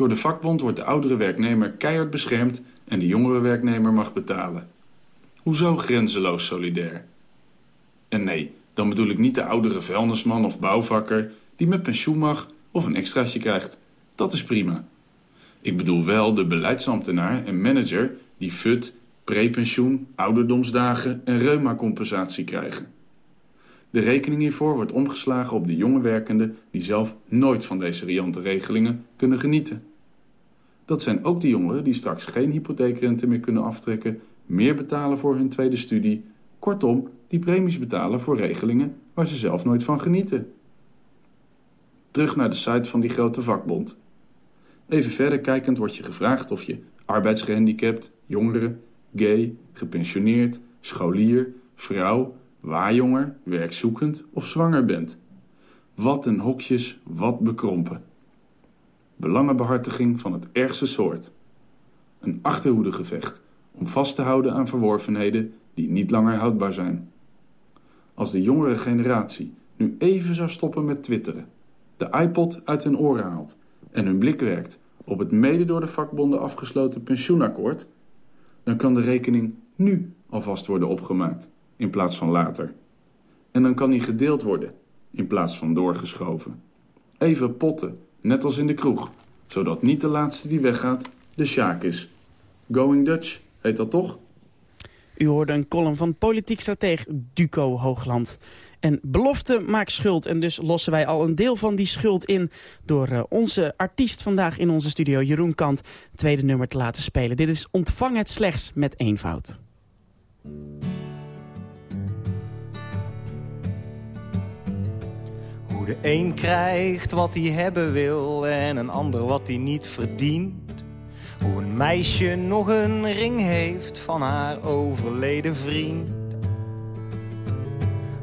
Door de vakbond wordt de oudere werknemer keihard beschermd en de jongere werknemer mag betalen. Hoezo grenzeloos solidair? En nee, dan bedoel ik niet de oudere vuilnisman of bouwvakker die met pensioen mag of een extraatje krijgt. Dat is prima. Ik bedoel wel de beleidsambtenaar en manager die FUT, prepensioen, ouderdomsdagen en reumacompensatie krijgen. De rekening hiervoor wordt omgeslagen op de jonge werkenden die zelf nooit van deze riante regelingen kunnen genieten. Dat zijn ook de jongeren die straks geen hypotheekrente meer kunnen aftrekken, meer betalen voor hun tweede studie, kortom, die premies betalen voor regelingen waar ze zelf nooit van genieten. Terug naar de site van die grote vakbond. Even verder kijkend wordt je gevraagd of je arbeidsgehandicapt, jongere, gay, gepensioneerd, scholier, vrouw, waarjonger, werkzoekend of zwanger bent. Wat een hokjes, wat bekrompen belangenbehartiging van het ergste soort. Een achterhoedegevecht om vast te houden aan verworvenheden die niet langer houdbaar zijn. Als de jongere generatie nu even zou stoppen met twitteren, de iPod uit hun oren haalt en hun blik werkt op het mede door de vakbonden afgesloten pensioenakkoord, dan kan de rekening nu alvast worden opgemaakt in plaats van later. En dan kan die gedeeld worden in plaats van doorgeschoven. Even potten net als in de kroeg. Zodat niet de laatste die weggaat de Sjaak is. Going Dutch heet dat toch? U hoorde een column van politiek strateeg Duco Hoogland. En belofte maakt schuld en dus lossen wij al een deel van die schuld in... door uh, onze artiest vandaag in onze studio, Jeroen Kant, tweede nummer te laten spelen. Dit is Ontvang het slechts met eenvoud. Hoe de een krijgt wat hij hebben wil en een ander wat hij niet verdient. Hoe een meisje nog een ring heeft van haar overleden vriend.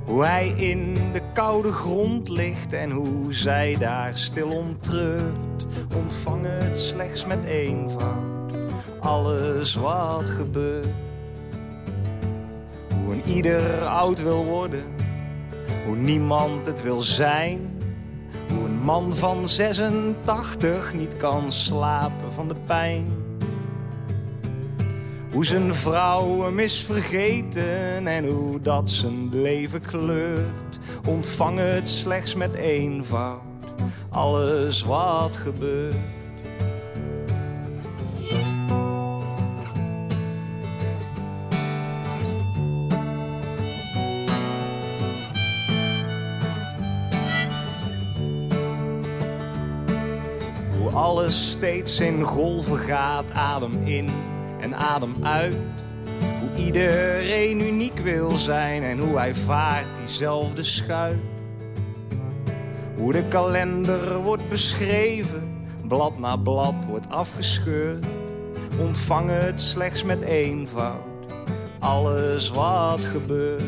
Hoe hij in de koude grond ligt en hoe zij daar stil om treurt. Ontvang het slechts met eenvoud, alles wat gebeurt. Hoe een ieder oud wil worden hoe niemand het wil zijn. Hoe een man van 86 niet kan slapen van de pijn. Hoe zijn vrouw hem is vergeten en hoe dat zijn leven kleurt. Ontvang het slechts met eenvoud, alles wat gebeurt. Steeds in golven gaat. Adem in en adem uit. Hoe iedereen uniek wil zijn en hoe hij vaart diezelfde schuit. Hoe de kalender wordt beschreven, blad na blad wordt afgescheurd. Ontvang het slechts met eenvoud, alles wat gebeurt.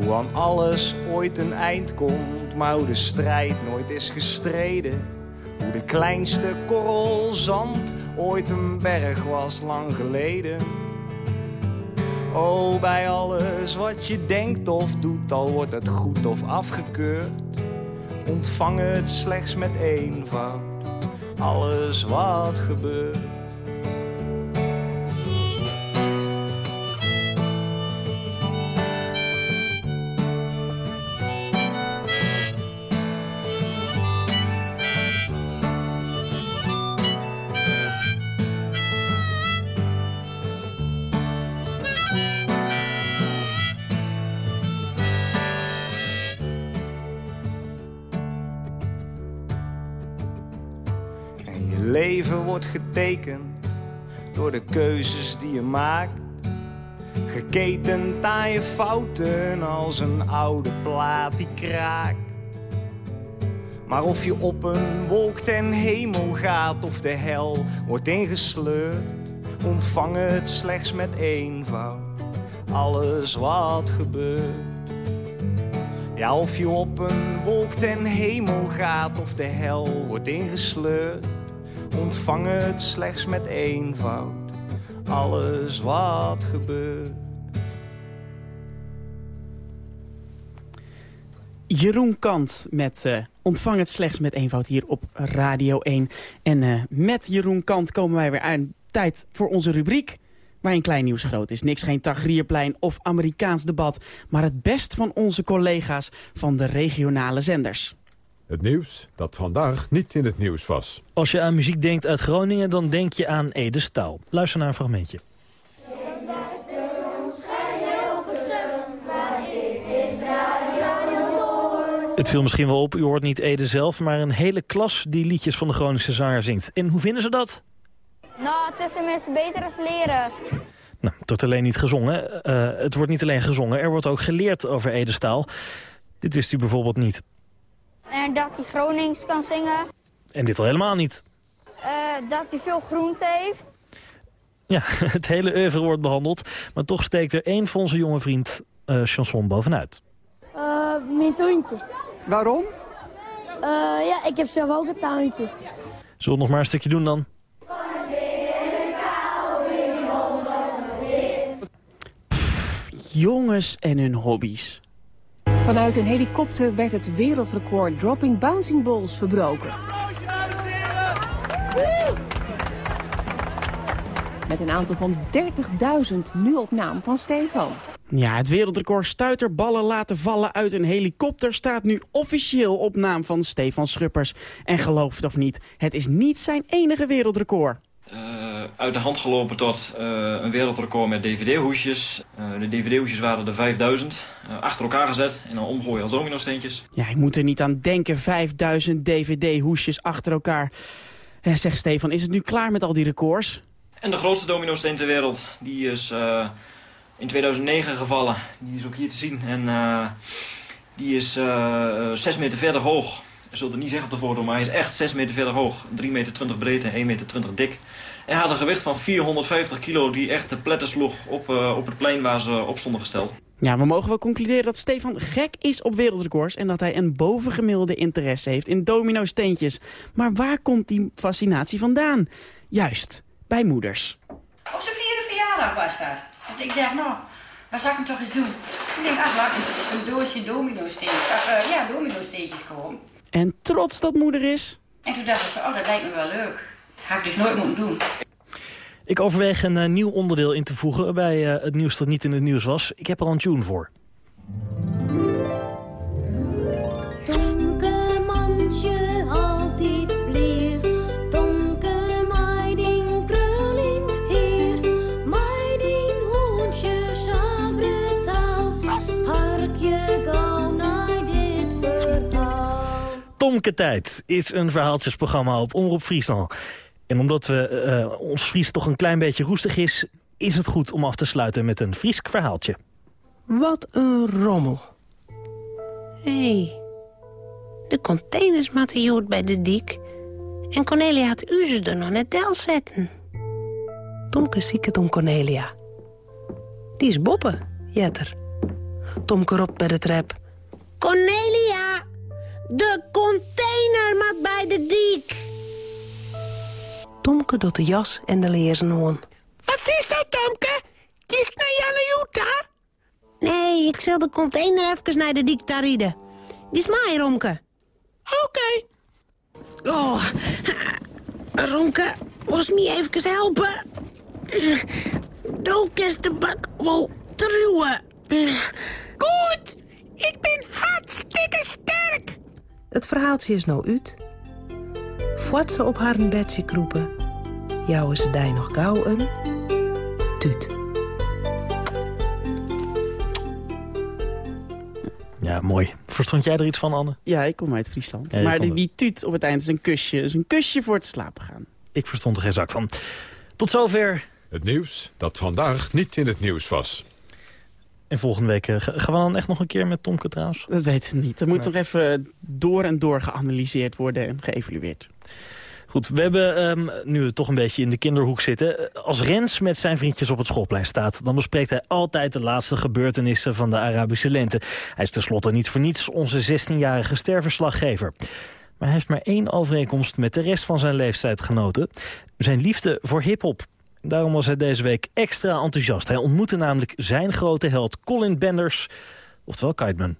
Hoe aan alles ooit een eind komt, maar hoe de strijd nooit is gestreden hoe de kleinste korrel zand ooit een berg was lang geleden. Oh, bij alles wat je denkt of doet, al wordt het goed of afgekeurd. Ontvang het slechts met eenvoud, alles wat gebeurt. Keuzes die je maakt. Geketend aan je fouten als een oude plaat die kraakt. Maar of je op een wolk ten hemel gaat of de hel wordt ingesleurd, ontvang het slechts met eenvoud. Alles wat gebeurt. Ja, of je op een wolk ten hemel gaat of de hel wordt ingesleurd, ontvang het slechts met eenvoud. Alles wat gebeurt. Jeroen Kant met uh, Ontvang het slechts met eenvoud hier op Radio 1. En uh, met Jeroen Kant komen wij weer aan tijd voor onze rubriek. Waarin klein nieuws groot is. Niks geen Tagrierplein of Amerikaans debat. Maar het best van onze collega's van de regionale zenders. Het nieuws dat vandaag niet in het nieuws was. Als je aan muziek denkt uit Groningen, dan denk je aan Ede Staal. Luister naar een fragmentje. Het viel misschien wel op, u hoort niet Ede zelf... maar een hele klas die liedjes van de Groningse zanger zingt. En hoe vinden ze dat? Nou, het is tenminste beter als leren. Nou, het wordt alleen niet gezongen. Uh, het wordt niet alleen gezongen, er wordt ook geleerd over Edestaal. Dit wist u bijvoorbeeld niet. En dat hij Gronings kan zingen. En dit al helemaal niet. Uh, dat hij veel groente heeft. Ja, het hele oeuvre wordt behandeld. Maar toch steekt er één van onze jonge vriend uh, chanson bovenuit. Uh, mijn tuintje. Waarom? ja, ik heb zelf ook een tuintje. Zullen we nog maar een stukje doen dan? jongens en hun hobby's. Vanuit een helikopter werd het wereldrecord dropping bouncing balls verbroken. Met een aantal van 30.000 nu op naam van Stefan. Ja, het wereldrecord stuiterballen laten vallen uit een helikopter staat nu officieel op naam van Stefan Schuppers. En geloof het of niet, het is niet zijn enige wereldrecord. Uh, uit de hand gelopen tot uh, een wereldrecord met dvd-hoesjes. Uh, de dvd-hoesjes waren er 5000. achter elkaar gezet en dan omgooien als domino-steentjes. Ja, ik moet er niet aan denken. 5000 dvd-hoesjes achter elkaar. zeg Stefan, is het nu klaar met al die records? En de grootste domino-steen ter wereld, die is in 2009 gevallen. Die is ook hier te zien. En die is 6 meter verder hoog. Je zult het niet zeggen op de foto, maar hij is echt 6 meter verder hoog. 3,20 meter breed en 1,20 meter dik. En hij had een gewicht van 450 kilo die echt de pletten sloeg op, uh, op het plein waar ze op stonden gesteld. Ja, we mogen wel concluderen dat Stefan gek is op wereldrecords... en dat hij een bovengemiddelde interesse heeft in domino-steentjes. Maar waar komt die fascinatie vandaan? Juist, bij moeders. Op zijn vierde verjaardag was dat. Want ik dacht, nou, wat zou ik hem toch eens doen? Ik denk, ach, laat ik een doosje domino-steentjes, uh, ja, domino-steentjes komen. En trots dat moeder is... En toen dacht ik, oh, dat lijkt me wel leuk. Ga ik dus nooit moeten doen. Ik overweeg een uh, nieuw onderdeel in te voegen bij uh, het nieuws dat niet in het nieuws was. Ik heb er al een tune voor. Tijd is een verhaaltjesprogramma op Omroep Friesland. En omdat we, uh, ons Fries toch een klein beetje roestig is... is het goed om af te sluiten met een Friesk verhaaltje. Wat een rommel. Hé, hey, de containers matten bij de dik... en Cornelia had u ze er nog net del zetten. Tomke ziek het om Cornelia. Die is boppen, Jetter. Tomke roept bij de trap. Cornelia, de container mat bij de dik. Tomke doet de jas en de leerzen. Wat is dat, Tomke? Kies naar Janne Jutta? Nee, ik zal de container even naar de dik rieden. Die is mij, Romke. Oké. Okay. Oh, Romke, moest me even helpen. Droog is de bak wel truwen. Goed, ik ben hartstikke sterk. Het verhaaltje is nou uit. Voort ze op haar bedje kroepen, jouwen ze die nog gauw een tuut. Ja, mooi. Verstond jij er iets van, Anne? Ja, ik kom uit Friesland. Ja, maar die, die tuut op het eind is een kusje. is een kusje voor het slapen gaan. Ik verstond er geen zak van. Tot zover. Het nieuws dat vandaag niet in het nieuws was. En volgende week eh, ga- gaan we dan echt nog een keer met Tomke trouwens? Dat weten we niet. Er moet nog even door en door geanalyseerd worden en geëvalueerd. Goed, we hebben, ehm, nu we toch een beetje in de kinderhoek zitten... eh, als Rens met zijn vriendjes op het schoolplein staat... dan bespreekt hij altijd de laatste gebeurtenissen van de Arabische lente. Hij is tenslotte niet voor niets onze 16-jarige sterverslaggever. Maar hij heeft maar één overeenkomst met de rest van zijn leeftijdgenoten. Zijn liefde voor hiphop. Daarom was hij deze week extra enthousiast. Hij ontmoette namelijk zijn grote held Colin Benders, oftewel Kiteman.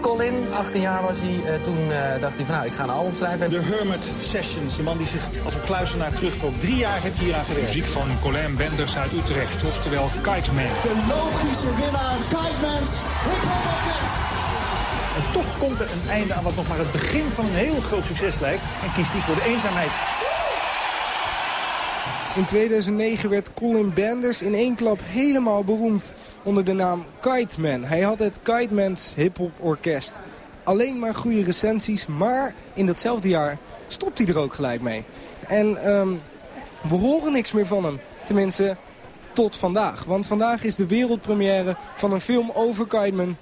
Colin, 18 jaar was hij, eh, toen eh, dacht hij van nou, ik ga een album schrijven. De Hermit Sessions, de man die zich als een kluizenaar terugtrok. Drie jaar heeft hij hier aan gewerkt. Muziek van Colin Benders uit Utrecht, oftewel Kite Man. De logische winnaar, Kitemans. En toch komt er een einde aan wat nog maar het begin van een heel groot succes lijkt. En kiest hij voor de eenzaamheid. In 2009 werd Colin Benders in één klap helemaal beroemd onder de naam Kite Man. Hij had het Kite Man's Hip-Hop Orkest. Alleen maar goede recensies, maar in datzelfde jaar stopt hij er ook gelijk mee. En ehm, we horen niks meer van hem. Tenminste, tot vandaag. Want vandaag is de wereldpremière van een film over Kite Man.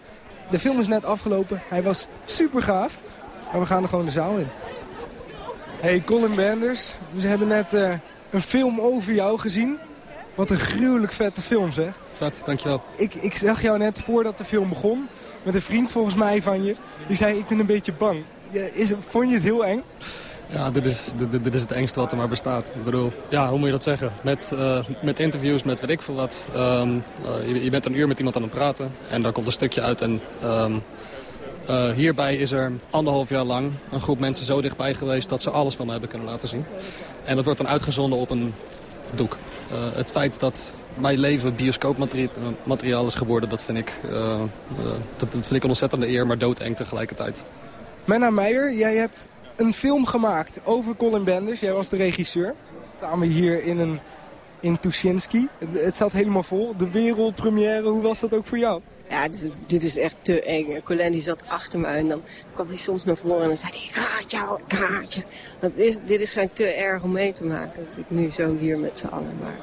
De film is net afgelopen. Hij was super gaaf. Maar we gaan er gewoon de zaal in. Hey Colin Benders, we hebben net eh, een film over jou gezien. Wat een gruwelijk vette film zeg. Vet, dankjewel. Ik, ik zag jou net voordat de film begon. Met een vriend volgens mij van je. Die zei ik ben een beetje bang. Ja, Is, vond je het heel eng? Ja, dit is, dit, dit is het engste wat er maar bestaat. Ik bedoel, ja, hoe moet je dat zeggen? Met, eh, met interviews, met weet ik veel wat. Ehm, eh, je, bent een uur met iemand aan het praten en daar komt een stukje uit. En ehm, eh, hierbij is er anderhalf jaar lang een groep mensen zo dichtbij geweest... dat ze alles van me hebben kunnen laten zien. En dat wordt dan uitgezonden op een doek. Het feit dat mijn leven bioscoopmateriaal is geworden... dat vind, ik, dat, dat vind ik een ontzettende eer, maar doodeng tegelijkertijd. Menna Meijer, jij hebt een film gemaakt over Colin Benders. Jij was de regisseur. Staan we hier in een in Tuschinski. Het, het zat helemaal vol. De wereldpremière, hoe was dat ook voor jou? Ja, dit is, dit is echt te eng. Colin die zat achter me en dan kwam hij soms naar voren en dan zei hij, ik haat jou, ik haat je. Dat is, dit is gewoon te erg om mee te maken. Natuurlijk nu zo hier met z'n allen. Maar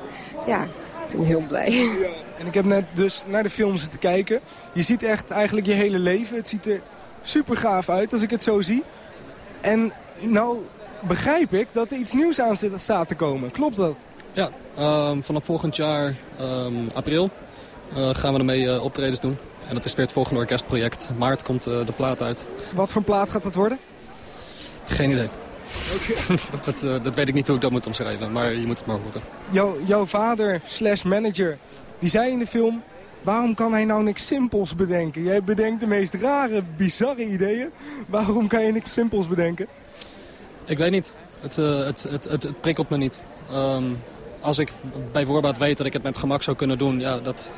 ja, ik ben heel blij. En ik heb net dus naar de film zitten kijken. Je ziet echt eigenlijk je hele leven. Het ziet er super gaaf uit als ik het zo zie. En nou begrijp ik dat er iets nieuws aan zit, staat te komen. Klopt dat? Ja, ehm, vanaf volgend jaar, ehm, april, eh, gaan we ermee eh, optredens doen. En dat is weer het volgende orkestproject. Maart komt eh, de plaat uit. Wat voor plaat gaat dat worden? Geen idee. dat, dat weet ik niet hoe ik dat moet omschrijven, maar je moet het maar horen. Jouw, jouw vader slash manager, die zei in de film... Waarom kan hij nou niks simpels bedenken? Jij bedenkt de meest rare, bizarre ideeën. Waarom kan je niks simpels bedenken? Ik weet niet. Het, eh, het, het, het, prikkelt me niet. Ehm, als ik bij voorbaat weet dat ik het met gemak zou kunnen doen, ja, dat...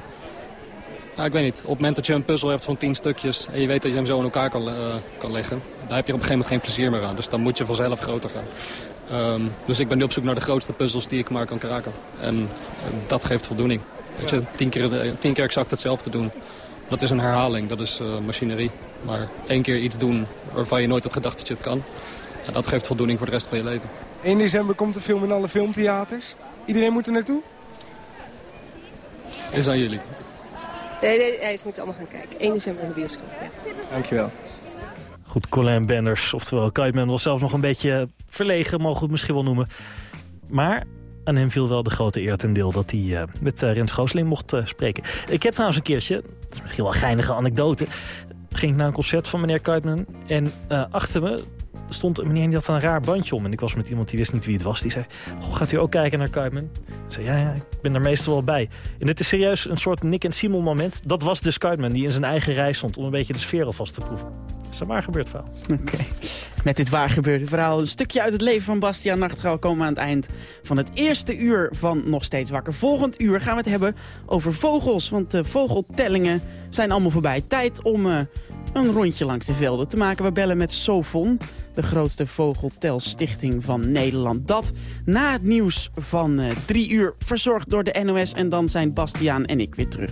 Ja, ik weet niet. Op het moment dat je een puzzel hebt van tien stukjes en je weet dat je hem zo in elkaar kan, eh, kan leggen, daar heb je op een gegeven moment geen plezier meer aan. Dus dan moet je vanzelf groter gaan. Ehm, dus ik ben nu op zoek naar de grootste puzzels die ik maar kan kraken. En eh, dat geeft voldoening. Weet je, tien keer, eh, tien keer exact hetzelfde doen. Dat is een herhaling, dat is eh, machinerie. Maar één keer iets doen waarvan je nooit had gedacht dat je het kan, ja, dat geeft voldoening voor de rest van je leven. 1 december komt de film in alle filmtheaters. Iedereen moet er naartoe? Is aan jullie. Nee, nee, nee, ze moeten allemaal gaan kijken. 1 december in de bioscoop. Ja. Dankjewel. Goed, Colin Benders, oftewel Kiteman, was zelfs nog een beetje verlegen, mogen we het misschien wel noemen. Maar aan hem viel wel de grote eer ten deel dat hij eh, met eh, Rens Goosling mocht eh, spreken. Ik heb trouwens een keertje, dat is misschien wel geinige anekdote, ging ik naar een concert van meneer Kiteman en achter me stond een meneer die had een raar bandje om. En ik was met iemand die wist niet wie het was. Die zei, Goh, gaat u ook kijken naar Kiteman? Ik zei, ja, ja, ik ben er meestal wel bij. En dit is serieus een soort Nick en Simon moment. Dat was dus Kiteman, die in zijn eigen rij stond... om een beetje de sfeer alvast te proeven. Dat is een waar gebeurd verhaal. Oké. Met dit waar gebeurde verhaal, een stukje uit het leven van Bastiaan Nachtegaal... komen aan het eind van het eerste uur van Nog Steeds Wakker. Volgend uur gaan we het hebben over vogels, want de vogeltellingen zijn allemaal voorbij. Tijd om eh, een rondje langs de velden te maken. We bellen met Sofon, de grootste vogeltelstichting van Nederland. Dat na het nieuws van uh, drie uur, verzorgd door de NOS. En dan zijn Bastiaan en ik weer terug.